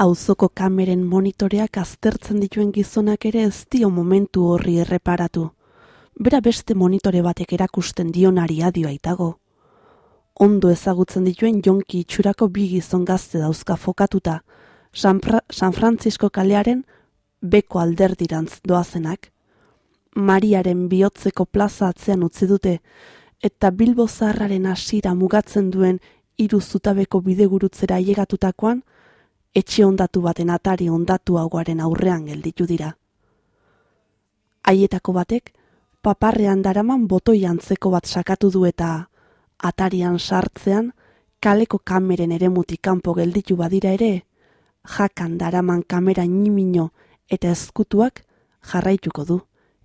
Auzoko kameren monitoreak aztertzen dituen gizonak ere ez dio momentu horri erreparatu. Bera beste monitore batek erakusten dionari adioa itago. Ondo ezagutzen dituen jonki itxurako bi gizon gazte dauzka fokatuta, San, Fra San Francisco kalearen beko alderdirantz doazenak. Mariaren bihotzeko plaza atzean utzi dute, eta Bilbo Zaharraren hasira mugatzen duen hiru zutabeko bidegurutzera ailegatutakoan, etxe ondatu baten atari ondatu hauaren aurrean gelditu dira. Haietako batek, paparrean daraman botoi antzeko bat sakatu du eta atarian sartzean, kaleko kameren eremutik kanpo gelditu badira ere, jakan daraman kamera nimino eta ezkutuak jarraituko du,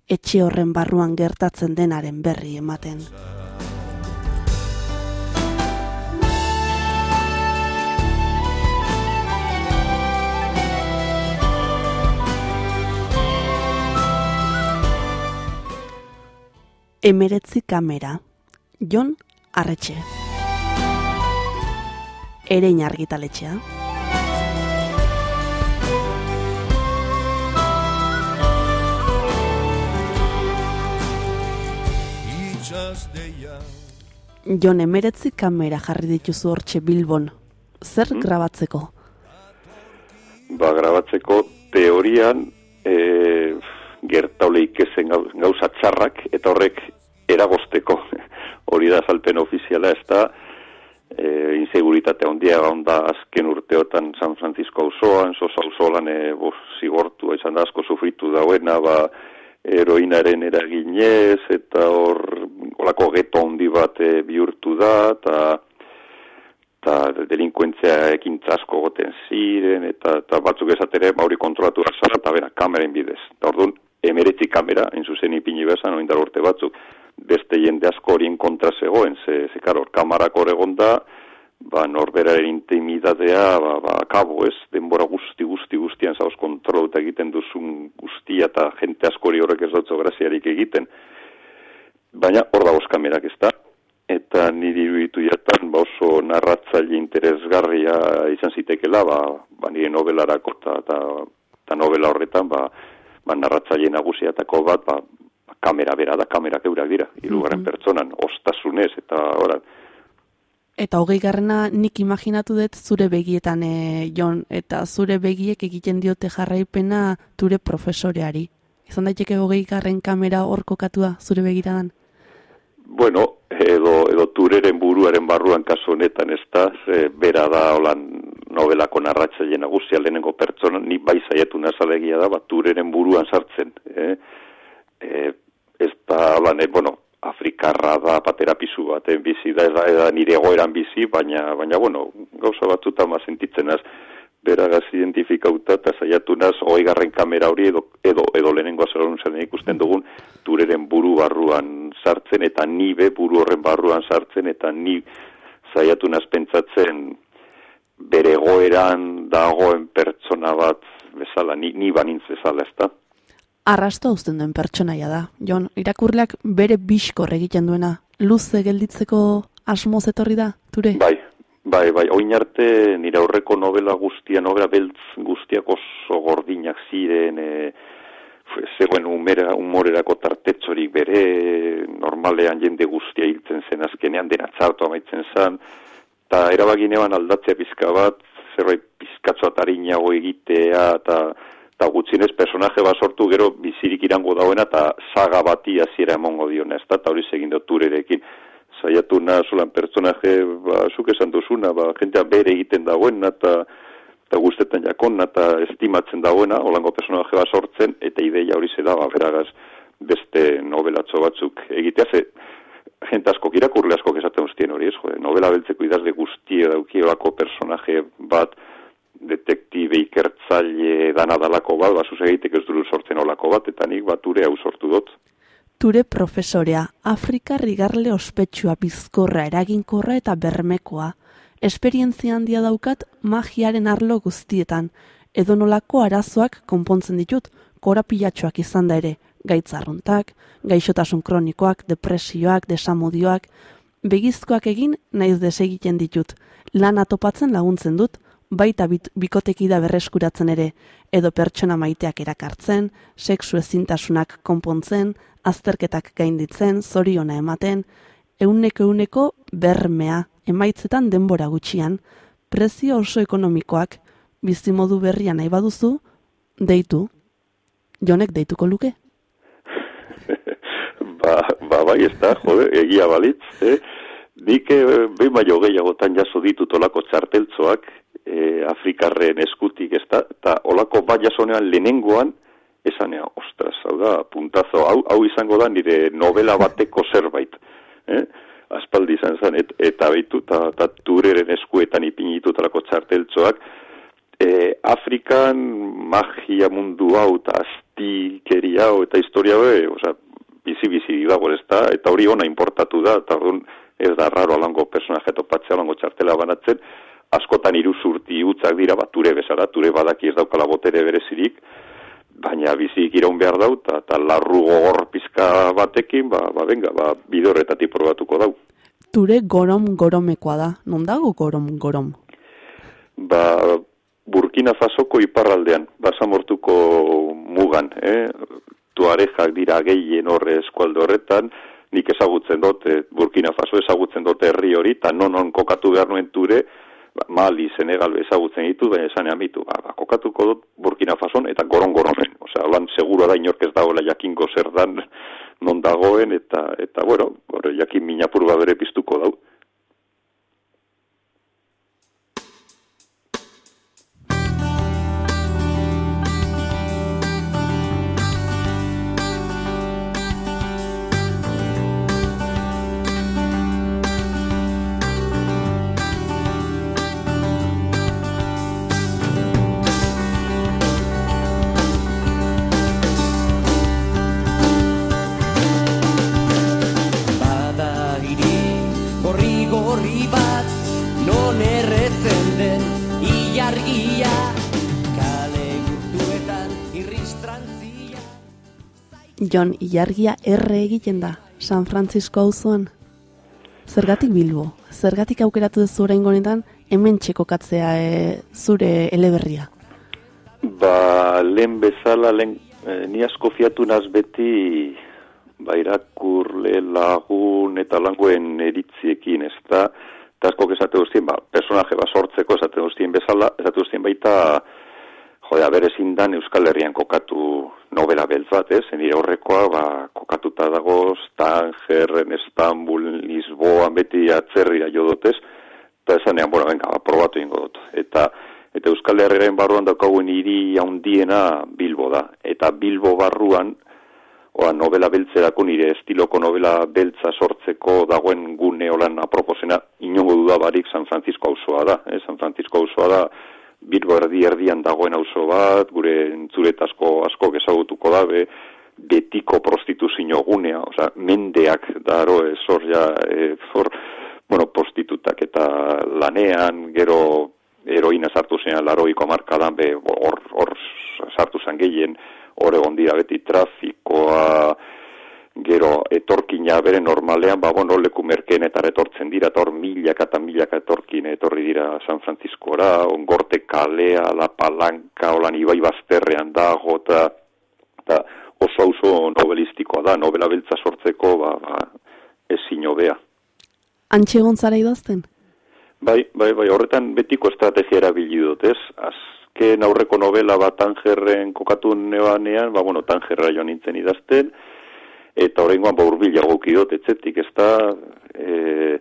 etxe horren barruan gertatzen denaren berri ematen. Emeretzi kamera, Jon Arretxe. Erein argitaletxea. Jon emeretzi kamera jarri dituzu hortxe Bilbon. Zer grabatzeko? ba, grabatzeko teorian e, gertauleik ezen gau- gauza txarrak eta horrek eragosteko hori da salpen ofiziala ez da e, inseguritate handia onda azken urteotan San Francisco auzoan, Sosa auzolan e, bo, zigortua izan da asko sufritu dauena ba, heroinaren eraginez eta hor olako geto handi bat e, bihurtu da eta eta delinkuentzia ekintza asko goten ziren, eta, eta batzuk esatere, ba hori kontrolatu zara, eta bera, kameren bidez. Eta orduan, emeretzi kamera, hain zuzen ipini bezan, oindar urte batzuk, beste jende asko horien kontra zegoen, ze, ze karo, kamarak hor egon da, ba, norberaren intimidadea, ba, ba, kabo, ez, denbora guzti, guzti, guztian zauz kontrolauta egiten duzun guztia, eta jente askori horrek ez dutzo graziarik egiten. Baina hor dagoz kamerak ez da, eta niri iruditu jatan ba oso narratzaile interesgarria izan zitekela, ba, ba nire novelarako eta, eta, eta novela horretan, ba, ba narratzaile nagusiatako bat, ba, ba, kamera bera da, kamerak eurak dira, hirugarren pertsonan, ostasunez, eta oran, Eta hogei garrena nik imaginatu dut zure begietan, e, Jon, eta zure begiek egiten diote jarraipena ture profesoreari. Izan daiteke hogei garren kamera hor kokatua zure begiradan. Bueno, edo, edo tureren buruaren barruan kasu honetan ez da, ze bera da holan novelako narratzaile nagusia lehenengo pertsona, ni bai saiatu nazalegia da, bat tureren buruan sartzen. Eh? E, ez da, holan, e, bueno, Afrikarra da patera pisu baten bizi da, ez da, nire egoeran bizi, baina, baina bueno, gauza batzutan ma sentitzen az, beragaz identifikauta eta saiatu naz, garren kamera hori edo, edo, edo lehenengo zen ikusten dugun, tureren buru barruan sartzen, eta ni be buru horren barruan sartzen, eta ni saiatu naz pentsatzen bere egoeran dagoen pertsona bat bezala, ni, ni banintz bezala, ez da? Arrasto uzten duen pertsonaia da. Jon, irakurleak bere biskor egiten duena, luze gelditzeko asmoz etorri da, ture? Bai, bai, bai, oin arte nire aurreko novela guztia, novela beltz guztiak oso gordinak ziren, e, f- zegoen umera, humorerako tartetxorik bere, normalean jende guztia hiltzen zen azkenean, dena txartu amaitzen zen, eta erabaginean aldatzea pizka bat, zerbait pizkatzoa tarinago egitea, eta eta gutxienez personaje bat sortu gero bizirik irango dauena eta saga bati hasiera emongo diona, ez da, eta hori segin dut turerekin saiatu na solan pertsonaje, ba, zuk esan duzuna, ba, jentea bere egiten dagoena, eta eta guztetan jakonna eta estimatzen dagoena, holango personaje bat sortzen, eta ideia hori zela, ba, beragaz, beste novelatxo batzuk egitea, ze jente askok irakurle askok esaten guztien hori, ez, jode, novela beltzeko idazle guztie daukiolako personaje bat, detektibe ikertzaile danadalako bat, ba, egiteko ez duru sortzen olako bat, eta nik bature hau sortu dut. Ture profesorea, Afrika rigarle ospetsua bizkorra eraginkorra eta bermekoa. Esperientzia handia daukat magiaren arlo guztietan, edonolako arazoak konpontzen ditut, korapilatxoak izan da ere, gaitzarruntak, gaixotasun kronikoak, depresioak, desamodioak, begizkoak egin naiz desegiten ditut, lan atopatzen laguntzen dut, baita bikotekida berreskuratzen ere, edo pertsona maiteak erakartzen, sexu ezintasunak konpontzen, azterketak gainditzen, zoriona ematen, euneko euneko bermea, emaitzetan denbora gutxian, prezio oso ekonomikoak, bizimodu berria nahi baduzu, deitu. Jonek deituko luke? ba, ba, bai, ez da, jode, egia balitz, eh? Nik eh, behin baino gehiagotan jaso ditut olako txarteltzoak, eh, Afrikarren eskutik, ez da, eta olako bat jasonean lehenengoan, esanea, ostras, hau da, puntazo, hau, hau izango da nire novela bateko zerbait. Eh? Aspaldi izan zen, et, eta behitu, eta tureren eskuetan ipinitu talako txarteltzoak, e, Afrikan magia mundu hau, eta astikeri hau, eta historia hau, e, oza, bizi-bizi dago ez da, eta hori ona importatu da, eta orduan ez da raro alango personaje topatzea, alango txartela banatzen, askotan iruzurti utzak dira, bat ture bezala, ture badaki ez daukala botere berezirik, baina bizik iraun behar dau, eta ta larru gogor pizka batekin, ba, ba, venga, ba, bide horretatik probatuko dau. Ture gorom goromekoa da, non dago gorom gorom? Ba, Burkina Fasoko iparraldean, basamortuko mugan, eh? tuarejak dira gehien horre eskualde horretan, nik ezagutzen dut, eh, Burkina Faso ezagutzen dut herri hori, eta non kokatu behar nuen ture, Mali, Senegal ezagutzen ditu, baina esan amitu, ba, ba, kokatuko dut Burkina Fason eta goron-goronen. Osea, holan seguro da inork ez dagoela jakingo zer dan non dagoen, eta, eta bueno, jakin minapur bere piztuko dau. Gorri gorri bat non erretzen den ilargia kale gurtuetan irristrantzia Jon, ilargia erre egiten da, San Francisco auzoan. Zergatik bilbo? Zergatik aukeratu duzu orain honetan hemen txekokatzea e, zure eleberria? Ba, lehen bezala, lehen, eh, ni asko fiatu naz beti, ba, irakurle lagun eta langoen eritziekin, ez da, eta asko esate guztien, ba, personaje ba, sortzeko, esate guztien bezala, esate guztien baita, joda, berezin dan Euskal Herrian kokatu novela beltz bat, ez, nire horrekoa, ba, kokatuta dago, Tangerren, Istanbul, Lisboan, beti atzerrira jo dotez, eta esanean, bueno, venga, ba, probatu ingo dut. Eta, eta Euskal Herriaren barruan daukagun hiri handiena Bilbo da. Eta Bilbo barruan, oa, novela beltzerako nire estiloko novela beltza sortzeko dagoen gune holan aproposena inongo dudabarik San Francisco auzoa da. Eh? San Francisco auzoa da Bilbo erdi erdian dagoen auzo bat, gure entzuret asko, asko ezagutuko dabe, betiko prostituzio gunea, osea, mendeak daro, ez hor ja, e, hor, bueno, prostitutak eta lanean, gero heroina sartu zen laroiko markadan, be, hor, hor sartu zen gehien, hor egon dira beti trafikoa, gero etorkina bere normalean, ba, bueno, leku merkeenetar etortzen dira, eta hor milaka eta milaka etorkin etorri dira San Franciscora, ongorte kalea, la palanka, holan ibai bazterrean dago, eta, eta oso oso novelistikoa da, novela beltza sortzeko, ba, ba, ezin hobea. Antxe egon zara idazten? Bai, bai, bai, horretan betiko estrategia erabili dut, ez? Azken aurreko novela bat tangerren kokatu nebanean, ba, bueno, tangerra joan nintzen idazten, eta horrengoan ba urbilago dut etzetik, ez da, e,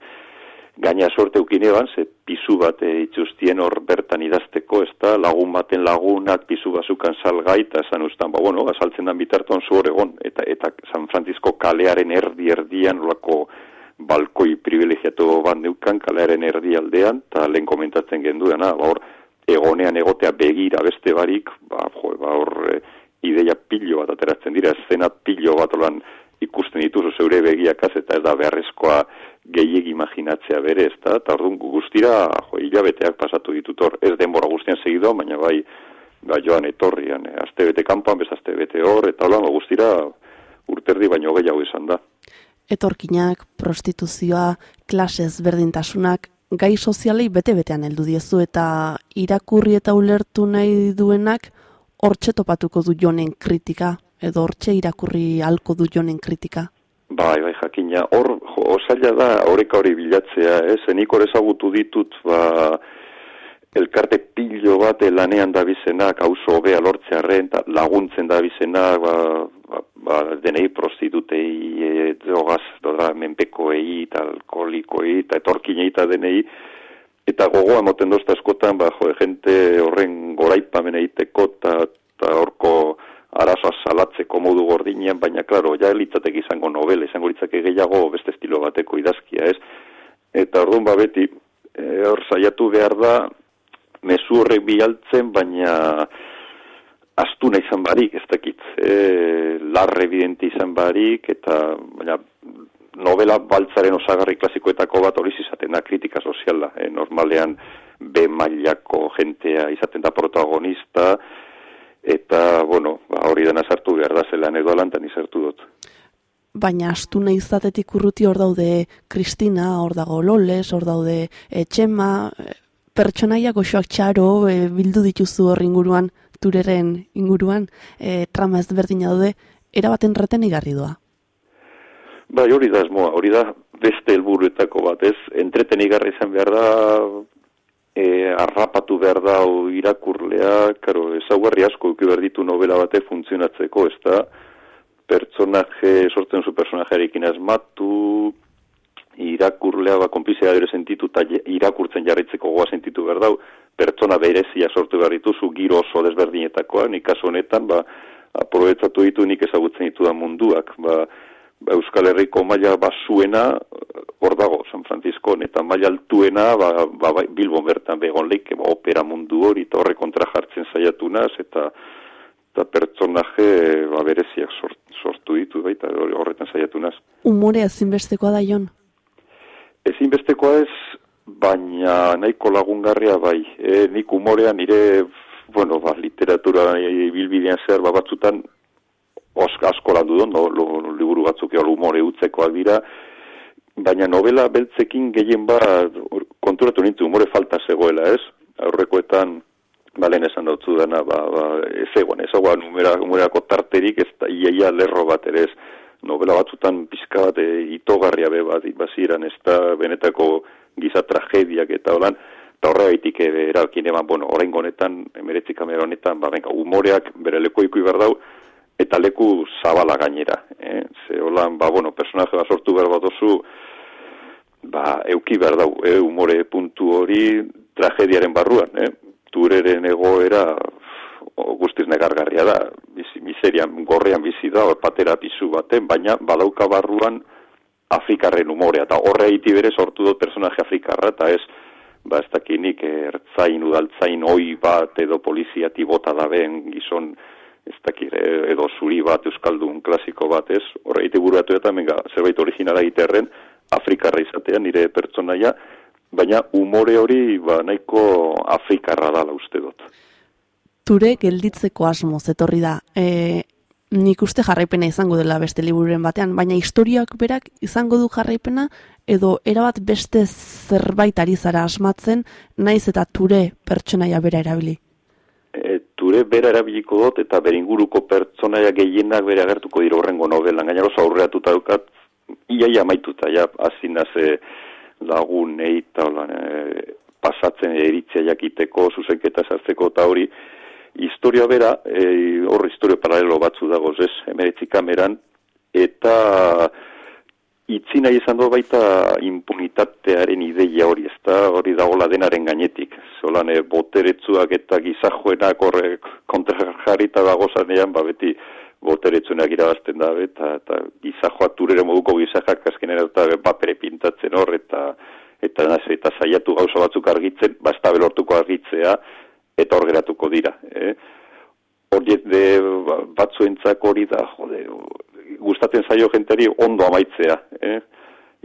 gaina sorte ukineban, ze pisu bat e, itxustien hor bertan idazteko, ez da, lagun baten lagunak pisu bazukan salgai, eta esan ustan, ba, bueno, asaltzen dan bitartuan zu egon, eta, eta San Francisco kalearen erdi erdian, olako balkoi privilegiatu bat neukan, kalearen erdi aldean, eta lehen komentatzen genduena, ba, hor, egonean egotea begira beste barik, ba, jo, ba, hor, e, ideia pilo bat ateratzen dira, eszena pilo bat olan ikusten dituzu zeure begiakaz eta ez da beharrezkoa gehiegi imaginatzea bere, ez da, eta orduan guztira, jo, hilabeteak pasatu ditut hor, ez denbora guztian segido, baina bai, ba, joan etorrian, e, azte bete kanpoan, bez azte bete hor, eta hola, guztira urterdi baino gehiago izan da. Etorkinak, prostituzioa, klasez berdintasunak, gai sozialei bete-betean heldu diezu eta irakurri eta ulertu nahi duenak hortxe topatuko du jonen kritika, edo hortxe irakurri halko du jonen kritika. Bai, bai, jakina, hor, osaila da, horeka hori bilatzea, ez, nik hor ezagutu ditut, ba, elkarte pilo bat lanean da bizenak, hauzo hobea lortzearen, ta laguntzen da bizenak, ba, ba, ba, denei prostitutei, e, drogaz, dodra, menpekoei, eta alkoholikoei, eta etorkinei, eta denei, eta gogoa emoten dozta eskotan, ba, jo, jente horren goraipamen egiteko, eta horko arazoa salatzeko modu gordinean, baina, klaro, ja litzatek izango novela, izango litzake gehiago beste estilo bateko idazkia, ez? eta orduan ba beti e, hor saiatu behar da mezu horrek bialtzen, baina astuna izan barik, ez dakit, e, larre evidente izan barik, eta baina novela baltzaren osagarri klasikoetako bat hori izaten da kritika soziala. E, normalean B mailako jentea izaten da protagonista, eta, bueno, ba, hori dena sartu behar da zelan edo alantan izartu dut. Baina astuna izatetik urruti hor daude Kristina, hor dago Loles, hor daude e, Txema, e, pertsonaia goxoak txaro e, bildu dituzu hor inguruan, tureren inguruan, e, trama ezberdina daude, erabaten reten igarri doa. Bai, hori da esmoa, hori da beste helburuetako bat, ez? Entretenigarri izan behar da, e, arrapatu behar da o, irakurlea, karo, ezaugarri asko uki behar ditu novela bate funtzionatzeko, ez da, pertsonaje, sortzen zu personajearekin asmatu, irakurlea ba, konpizia ere sentitu eta irakurtzen jarritzeko goa sentitu behar dau, pertsona berezia sortu behar dituzu, giro oso desberdinetakoa, nik kaso honetan, ba, aprobetsatu ditu nik ezagutzen ditu munduak, ba, ba, Euskal Herriko maila basuena hor dago, San Francisco, eta maila altuena ba, ba, ba, Bilbon bertan begon leik, ba, opera mundu hori, eta horre kontra jartzen saiatu naz, eta eta pertsonaje ba, bereziak sort, sortu ditu baita horretan saiatu naz. Umore ezinbestekoa da, Jon? Ezinbestekoa ez, baina nahiko lagungarria bai. E, nik umorea nire, bueno, ba, literatura bilbidean zer, ba, batzutan asko landu dut, no, lo, liburu batzuk eo umore utzekoak dira, baina novela beltzekin gehien ba, konturatu nintu umore falta zegoela, ez? Aurrekoetan, balen esan dautzu dena, ba, ba, ez egon, ez egon numera, numerako tarterik, ez da iaia lerro bat ere ez, novela batzutan pizka bat e, itogarria be bat baziran, ez da benetako giza tragediak eta holan, eta horregaitik ere erakin eman, bueno, orain honetan, emeretzi kamera honetan, ba, venga, umoreak bere leku iku dau, eta leku zabala gainera. Eh? Ze holan, ba, bueno, personaje bat sortu behar bat oso, ba, euki behar dau, eh? umore puntu hori tragediaren barruan, eh? tureren egoera guztiz negargarria da, miserian, gorrean bizi da, patera pizu baten, baina badauka barruan Afrikarren umorea, eta horre haiti bere sortu dut personaje Afrikarra, eta ez, ba ez dakinik ertzain, udaltzain, oi bat, edo poliziati bota da ben, gizon, ez dakire, edo zuri bat, euskaldun klasiko bat, ez, horre haiti buruatu eta menga, zerbait originala iterren, Afrikarra izatea, nire pertsonaia, baina umore hori, ba, nahiko Afrikarra dala uste dut ture gelditzeko asmo etorri da. E, nik uste jarraipena izango dela beste libururen batean, baina historiak berak izango du jarraipena edo erabat beste zerbait ari zara asmatzen, naiz eta ture pertsonaia bera erabili. E, ture bera erabiliko dut eta beringuruko pertsonaia gehienak bere agertuko dira horrengo novelan, gaina oso aurreatuta dukat, iaia maituta, ja, azinaz lagun eita, e, pasatzen eritzea jakiteko, zuzenketa sartzeko eta hori, historia bera, e, hor historia paralelo batzu dago, ez, emeretzi kameran, eta itzina izan du baita impunitatearen ideia hori, ez da, hori dagola denaren gainetik. Zolan, e, boteretzuak eta gizajoenak horre kontra jarrita dago zanean, ba beti boteretzuenak irabazten da, eta, eta gizajoa turere moduko gizajak azkenera eta bapere pintatzen hor, eta eta naz, eta saiatu gauza batzuk argitzen, basta belortuko argitzea, eta hor geratuko dira. Eh? Horiet de batzuentzak hori da, jode, gustatzen zaio jenteri ondo amaitzea, eh?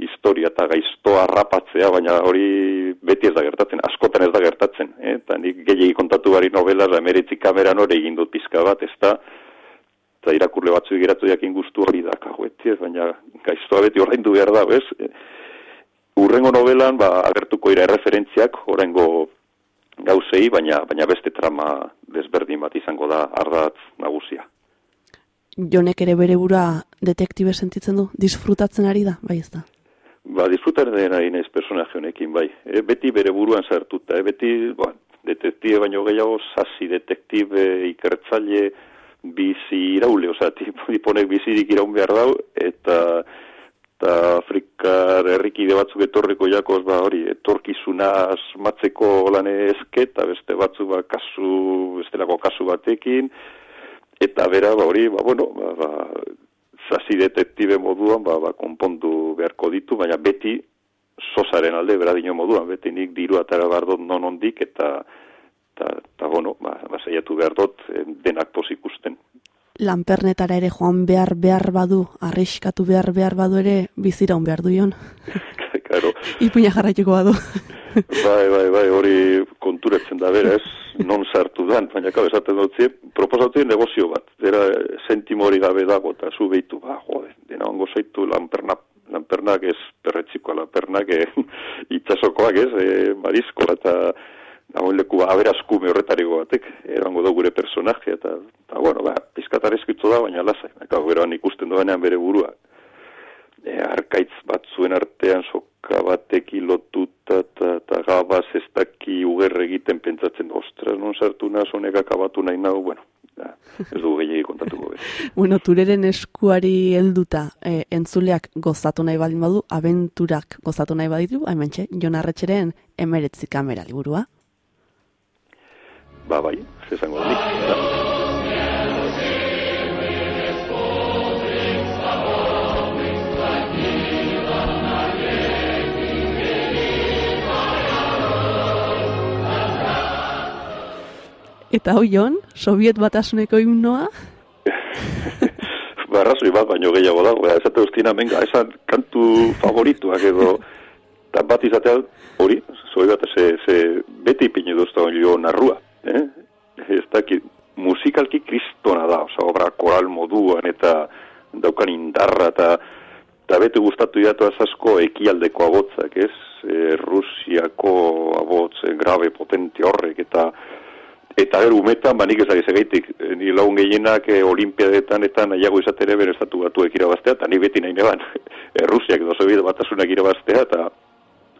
historia eta gaiztoa rapatzea, baina hori beti ez da gertatzen, askotan ez da gertatzen. Eh? Eta nik gehiagi kontatu bari novela, da emeritzi kameran hori egin dut pizka bat, ez da, eta irakurle batzu geratu jakin guztu hori da, kagueti ez, baina gaiztoa beti horrein du behar da, bez? Urrengo novelan, ba, agertuko ira referentziak, horrengo gauzei, baina baina beste trama desberdin bat izango da ardatz nagusia. Jonek ere bere bura detektibe sentitzen du, disfrutatzen ari da, bai ez da? Ba, disfrutaren den ari naiz personaje honekin, bai. E, beti bere buruan sartuta, e, beti, ba, detektibe baino gehiago, sasi detektibe, ikertzaile, bizi iraule, oza, tiponek bizirik iraun behar dau, eta eta Afrikar herrikide batzuk etorriko jakoz ba hori etorkizuna asmatzeko lan eske eta beste batzu ba kasu bestelako kasu batekin eta bera ba hori ba bueno ba, ba detektibe moduan ba, ba konpondu beharko ditu baina beti sosaren alde, beradino moduan, beti nik diru atara behar dut non ondik, eta, eta, eta bueno, ba, ba saiatu behar dut eh, denak pozik ikusten. Lanpernetara ere joan behar behar badu, arriskatu behar behar badu ere, biziraun behar du jon. Claro. Ipuina jarraituko badu. Bai, bai, bai, hori konturatzen da bera, ez, non sartu dan, baina kau esaten dut zie, proposatu negozio bat, dera sentimo hori gabe dago, eta zu behitu, ba, jode, dena ongo zaitu lanperna, lanpernak ez perretxiko, lanpernak e, itxasokoak ez, e, marisko, eta dagoen leku ba, aberazkume horretariko batek, erango da gure personaje, eta, eta bueno, ba, pizkatarezkitzu da, baina lasai, eta geroan ikusten duenean bere burua, e, arkaitz batzuen artean soka bateki lotuta eta ta gabaz ez daki uger egiten pentsatzen, ostras, non sartu naz, honek akabatu nahi nahu, bueno, da, ez dugu gehiagik kontatuko behar. bueno, tureren eskuari helduta e, entzuleak gozatu nahi baldin badu, abenturak gozatu nahi baditu, txe, Jon Arretxeren emeretzi kamera liburua. Ba, bai, zezango da nik. Da. Eta hoi Soviet batasuneko himnoa, Barrazoi bat, baino gehiago dago. Ba, esate ustina, menga, esan kantu favorituak edo, eta bat izatea hori, zoi bat, ze, ze beti ipini duzta jo narrua. Eh? Ez dakit, musikalki kristona da, oza, obra koral moduan eta daukan indarra eta eta beti gustatu diatu asko ekialdeko abotzak, ez? E, Rusiako abotz grabe potente horrek eta Eta gero umetan, ba nik ezak ezagaitik, ni lagun gehienak e, olimpiadetan eta nahiago izatere bere estatu batuek irabaztea, eta ni beti nahi neban, e, Rusiak edo Sobiet batasunak irabaztea, eta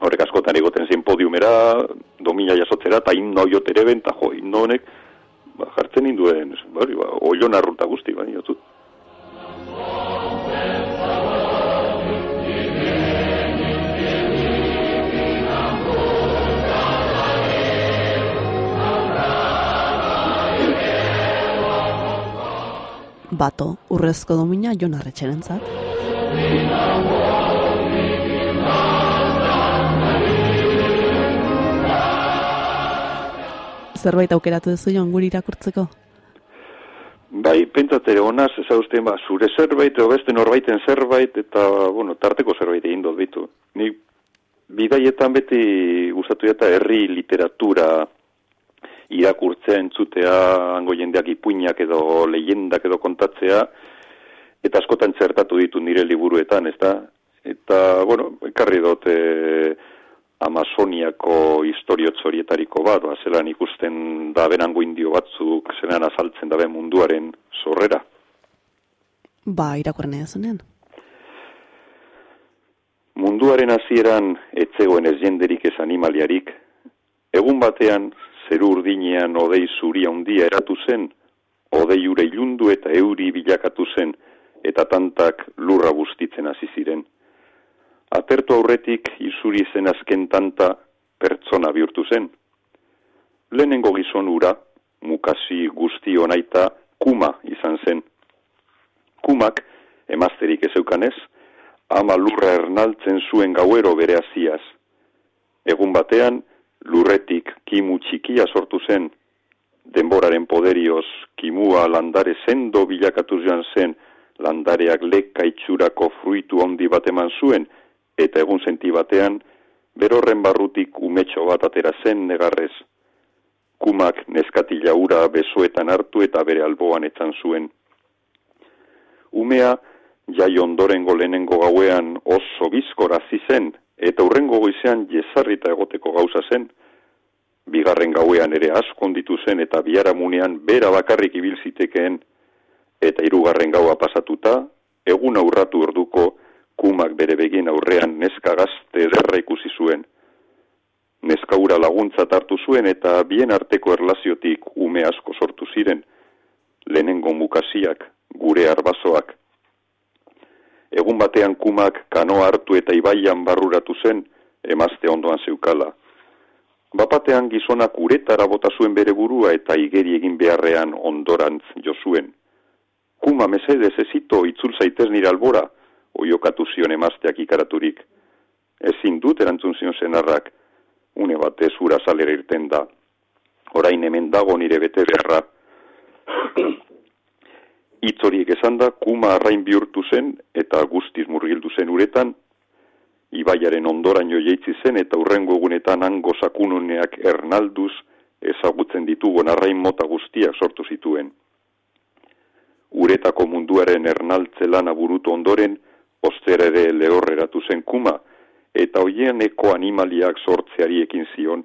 horrek askotan egoten zen podiumera, domina jasotzera, eta himno jotere ben, eta jo, himno honek, ba, jartzen induen, bari, ba, oion arruta guzti, ba, niotut. bato, urrezko domina Jon Arretxeren Zerbait aukeratu duzu Jon guri irakurtzeko? Bai, pentsatere honaz, ez uste, ba, zure zerbait, edo beste norbaiten zerbait, eta, bueno, tarteko zerbait egin dut bitu. Ni bidaietan beti gustatu eta herri literatura irakurtzen entzutea, hango jendeak ipuinak edo leyendak edo kontatzea, eta askotan txertatu ditu nire liburuetan, ez da? Eta, bueno, ekarri dut e, Amazoniako historiotz horietariko bat, ba, zelan ikusten da benango indio batzuk, zelan azaltzen dabe munduaren sorrera. Ba, irakurren edazunean. Munduaren hasieran etzegoen ez jenderik ez animaliarik, egun batean zeru urdinean odei zuri handia eratu zen, odei ure ilundu eta euri bilakatu zen, eta tantak lurra bustitzen hasi ziren. Atertu aurretik izuri zen azken tanta pertsona bihurtu zen. Lehenengo gizon ura, mukasi guzti onaita, kuma izan zen. Kumak, emazterik ezeukanez, ama lurra ernaltzen zuen gauero bere aziaz. Egun batean, lurretik kimu txikia sortu zen, denboraren poderioz kimua landare sendo bilakatu joan zen, landareak leka itxurako fruitu handi bat eman zuen, eta egun senti batean, berorren barrutik umetxo bat atera zen negarrez. Kumak neskatila ura besoetan hartu eta bere alboan etzan zuen. Umea, jai ondorengo lehenengo gauean oso bizkor hasi zen, eta urrengo goizean jesarrita egoteko gauza zen, bigarren gauean ere asko onditu zen eta biharamunean bera bakarrik ibil zitekeen, eta hirugarren gaua pasatuta, egun aurratu orduko kumak bere begien aurrean neska gazte ederra ikusi zuen. Neska ura laguntza hartu zuen eta bien arteko erlaziotik ume asko sortu ziren, lehenengo mukasiak, gure arbazoak. Egun batean kumak kanoa hartu eta ibaian barruratu zen, emazte ondoan zeukala. Bapatean gizonak uretara bota zuen bere burua eta igeri egin beharrean ondorantz jo zuen. Kuma mesedez itzul zaitez nire albora, oiokatu zion emazteak ikaraturik. Ezin dut erantzun senarrak, une batez ura salera irten da. Orain hemen dago nire bete beharra. Horiek esan da, kuma arrain bihurtu zen eta guztiz murgildu zen uretan, ibaiaren ondoraino jeitzi zen eta urrengo egunetan hango sakununeak ernalduz ezagutzen ditugun arrain mota guztiak sortu zituen. Uretako munduaren ernaltze lana burutu ondoren, ostera ere lehorreratu zen kuma, eta hoieneko animaliak sortzeari ekin zion,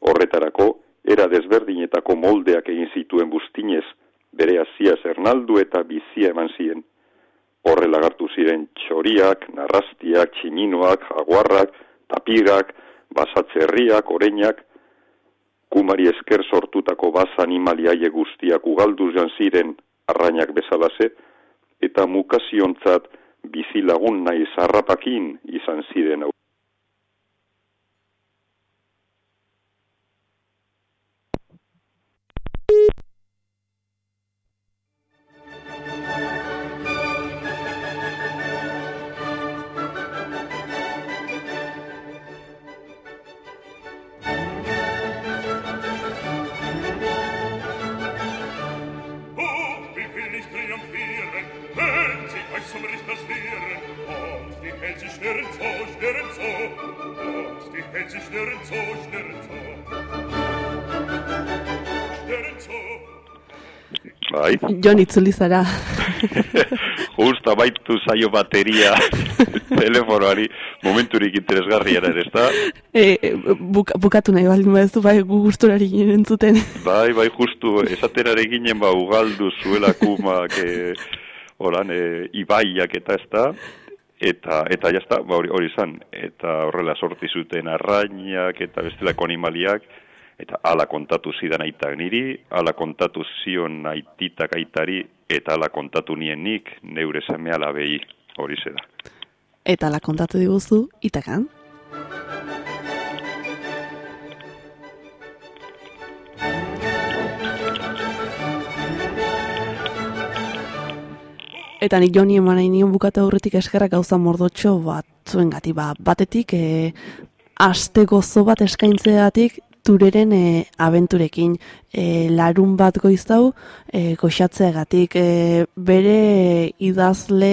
horretarako, era desberdinetako moldeak egin zituen bustinez, bere haziaz ernaldu eta bizia eman zien. Horre lagartu ziren txoriak, narrastiak, tximinoak, jaguarrak, tapigak, basatzerriak, oreinak, kumari esker sortutako baz animaliaie guztiak ugalduz ziren arrainak bezalase, eta mukaziontzat bizilagun nahi zarrapakin izan ziren hau. Jon itzuli zara. justa baitu zaio bateria telefonoari momenturik interesgarriaren, ez da? E, e, buka, bukatu nahi baldin badezu, bai, gu gusturari ginen entzuten. Bai, bai, justu, esaterare ginen ba ugaldu zuela kumak e, oran, e, ibaiak eta ez da, eta, eta jazta, ba, hori, hori zan, eta horrela sorti zuten arrainak eta bestelako animaliak, eta ala kontatu zidan aitak niri, ala kontatu zion aititak aitari, eta ala kontatu nien nik neure seme alabei hori zera. Eta la kontatu diguzu, itakan. Eta nik joni eman nion bukatu aurretik eskerrak gauza mordotxo bat zuengati, ba, batetik e, aste gozo bat eskaintzeatik tureren e, abenturekin e, larun bat goiztau e, goxatzeagatik e, bere idazle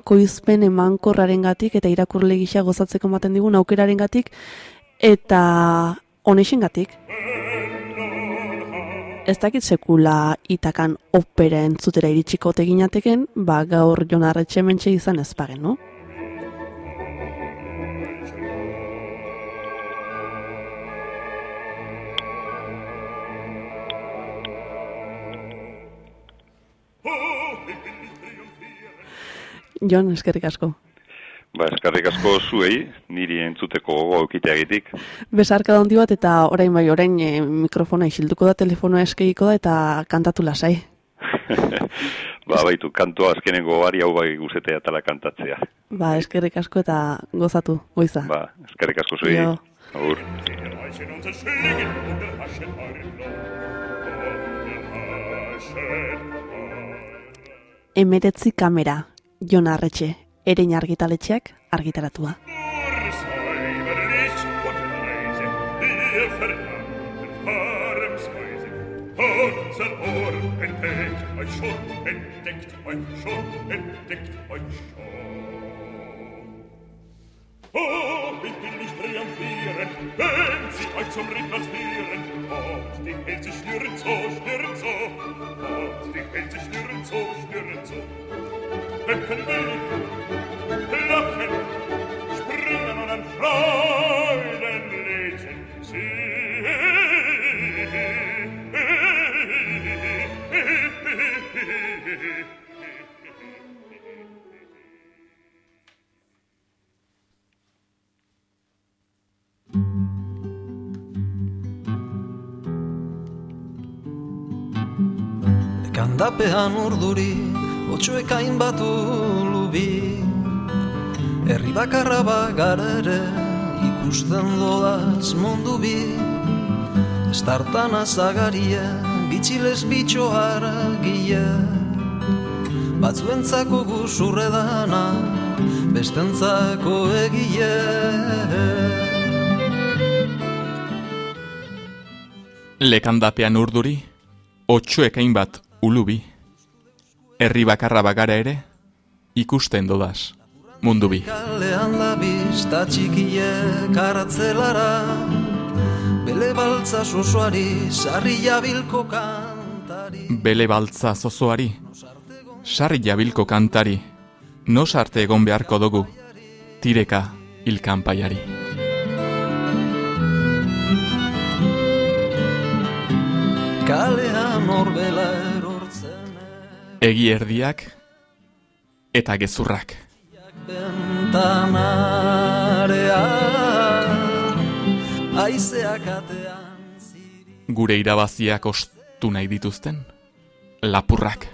ekoizpen emankorraren gatik eta irakurle gisa gozatzeko ematen digun aukeraren gatik eta honexen gatik. Ez dakit sekula itakan opera entzutera iritsiko teginateken, ba gaur jonarretxe mentxe izan ez pagen, no? Jon, eskerrik asko. Ba, eskarrik asko zuei, niri entzuteko gogo eukiteagitik. Besarka handi bat eta orain bai orain e, mikrofona isilduko da, telefonoa eskeiko da eta kantatu lasai. ba, baitu, kantua azkenengo ari hau bai guzetea tala kantatzea. Ba, eskerrik asko eta gozatu, goiza. Ba, eskerrik asko zuei. Jo. Agur. Haschen Emeretzi kamera, Jon Arretxe, erein argitaletxeak argitaratua. Oh, wie will ich triumphieren, wenn sie euch zum Ritter führen. Und die Hälse schnürren so, schnürren so. Und die Hälse schnürren so, schnürren so. Hüpfen will ich, lachen, springen und an Freudenliedchen singen. Kandapean urduri, Otsuek hainbat ulubi Herri bakarra bagara ere Ikusten dodaz mundu bi. Estartan azagaria Bitxiles bitxo haragia Batzuentzako guzurre dana Bestentzako egile Lekandapean urduri, otxuek hainbat ulubi herri bakarra bagara ere, ikusten dodaz, mundu bi. Kalean da bizta txikie kartzelara Bele baltza sosoari sarri jabilko kantari Bele baltza zozoari, sarri jabilko kantari, nos arte egon beharko dugu, tireka hilkanpaiari. Kalean Egi erdiak eta gezurrak. Gure irabaziak ostu nahi dituzten, lapurrak.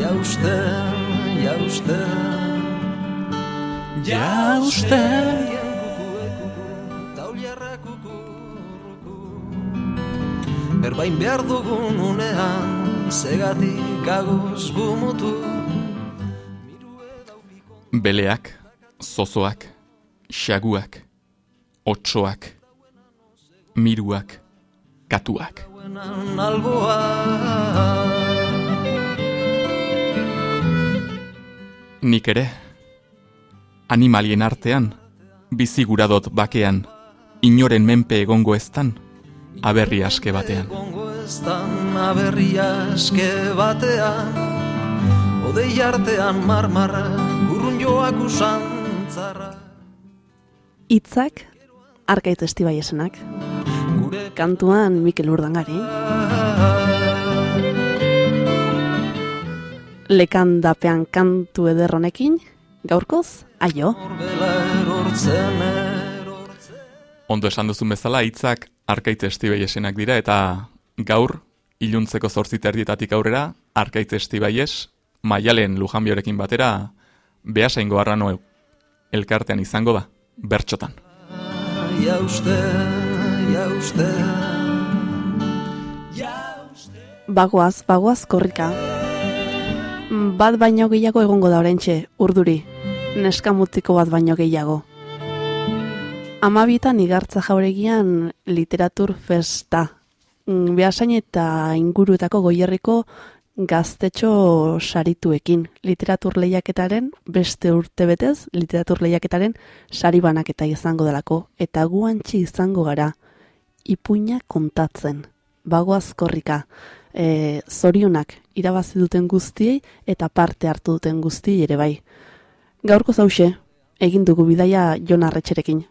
Jausten, jausten Jausten. Berbain behar dugun unean Zegatik aguz gumutu Beleak, zozoak, xaguak, otsoak, miruak, katuak. Nik ere, animalien artean, bizi guradot bakean, inoren menpe egongo eztan, aberri aske batean. Gongo eztan aberri aske batean Odei artean marmarra Gurrun joak usantzarra Itzak, arkait estibai esenak. Kantuan Mikel Urdangari. Lekan dapean kantu ederronekin, gaurkoz, aio. Ondo esan duzun bezala, hitzak arkaite estibei esenak dira, eta gaur, iluntzeko zortzit erdietatik aurrera, arkaite estibaies, maialen lujanbiorekin batera, behasaingo arrano elkartean izango da, bertxotan. Jausten, jausten Bagoaz, bagoaz korrika. Bat baino gehiago egongo da orentxe, urduri. Neskamutiko bat baino gehiago. Amabitan igartza jauregian literatur festa. Mm, Behasain eta inguruetako goierriko gaztetxo sarituekin. Literatur lehiaketaren beste urte betez, literatur lehiaketaren sari banaketa izango delako. Eta guantxi izango gara, ipuina kontatzen. Bagoaz korrika. E, zorionak irabazi duten guztiei eta parte hartu duten guztiei ere bai. Gaurko zause, egin dugu bidaia Jon Arretxerekin.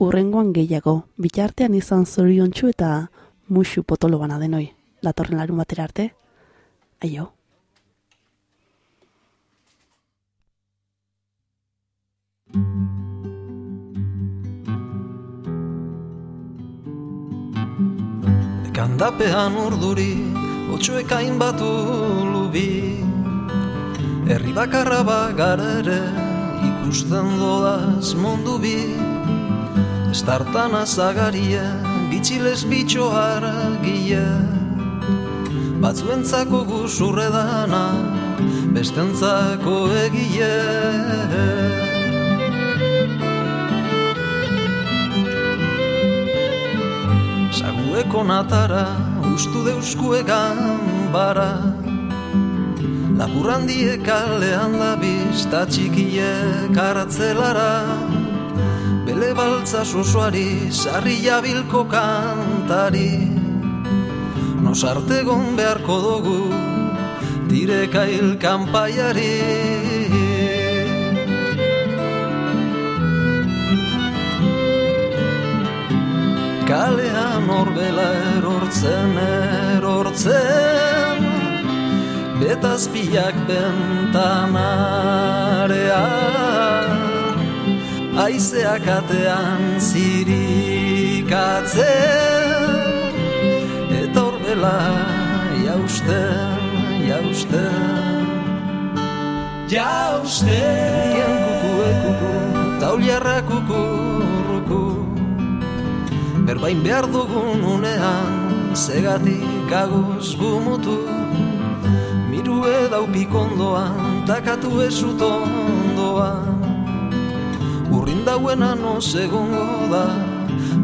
Urrengoan gehiago, bitartean izan zoriontsu eta musu potolo bana denoi. Datorren larun batera arte, aio. Kandapean urduri, otxoek hainbat lubi Herri bakarra bagara ere, ikusten dodaz mundu bi Estartan azagaria, bitxiles bitxo argia Batzuentzako guzurre dana, bestentzako egie Sagueko natara, ustu deuskue gambara Laburrandie kalean da bizta txikie karatzelara Bele baltza sosoari, sarri jabilko kantari. Nos artegon beharko dugu, direka hil kanpaiari Kalean horbela erortzen, erortzen Betazpiak bentanarea Aizeak atean zirikatzen Eta horbela jausten, jausten. Jausten. Ien kukue kuku, tauliarra kukurruku Berbain behar dugun unean Zegatik aguz gumutu. Miru edaupik ondoan Takatu esut ondoan Dauena no segongo da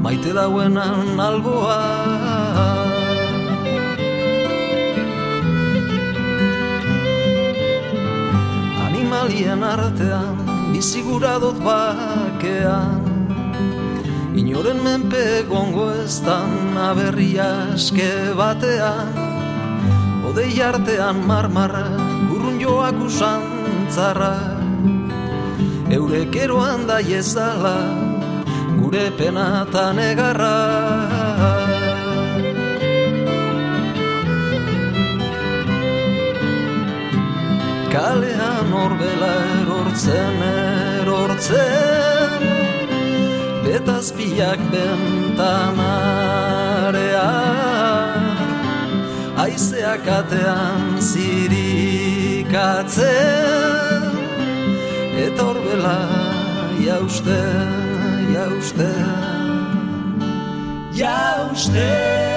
maite dauenan alboa Animalien artean bizigura dut bakean Inoren menpe gongo ez dan aberri aske batean. Odei artean marmarra gurrun joak usantzarra Eurek eroan da jezala gure penatan egarra Kalean horbela erortzen erortzen Betazpiak bentanarea Aizeak atean zirikatzen Eta horbela jausten, jausten Jausten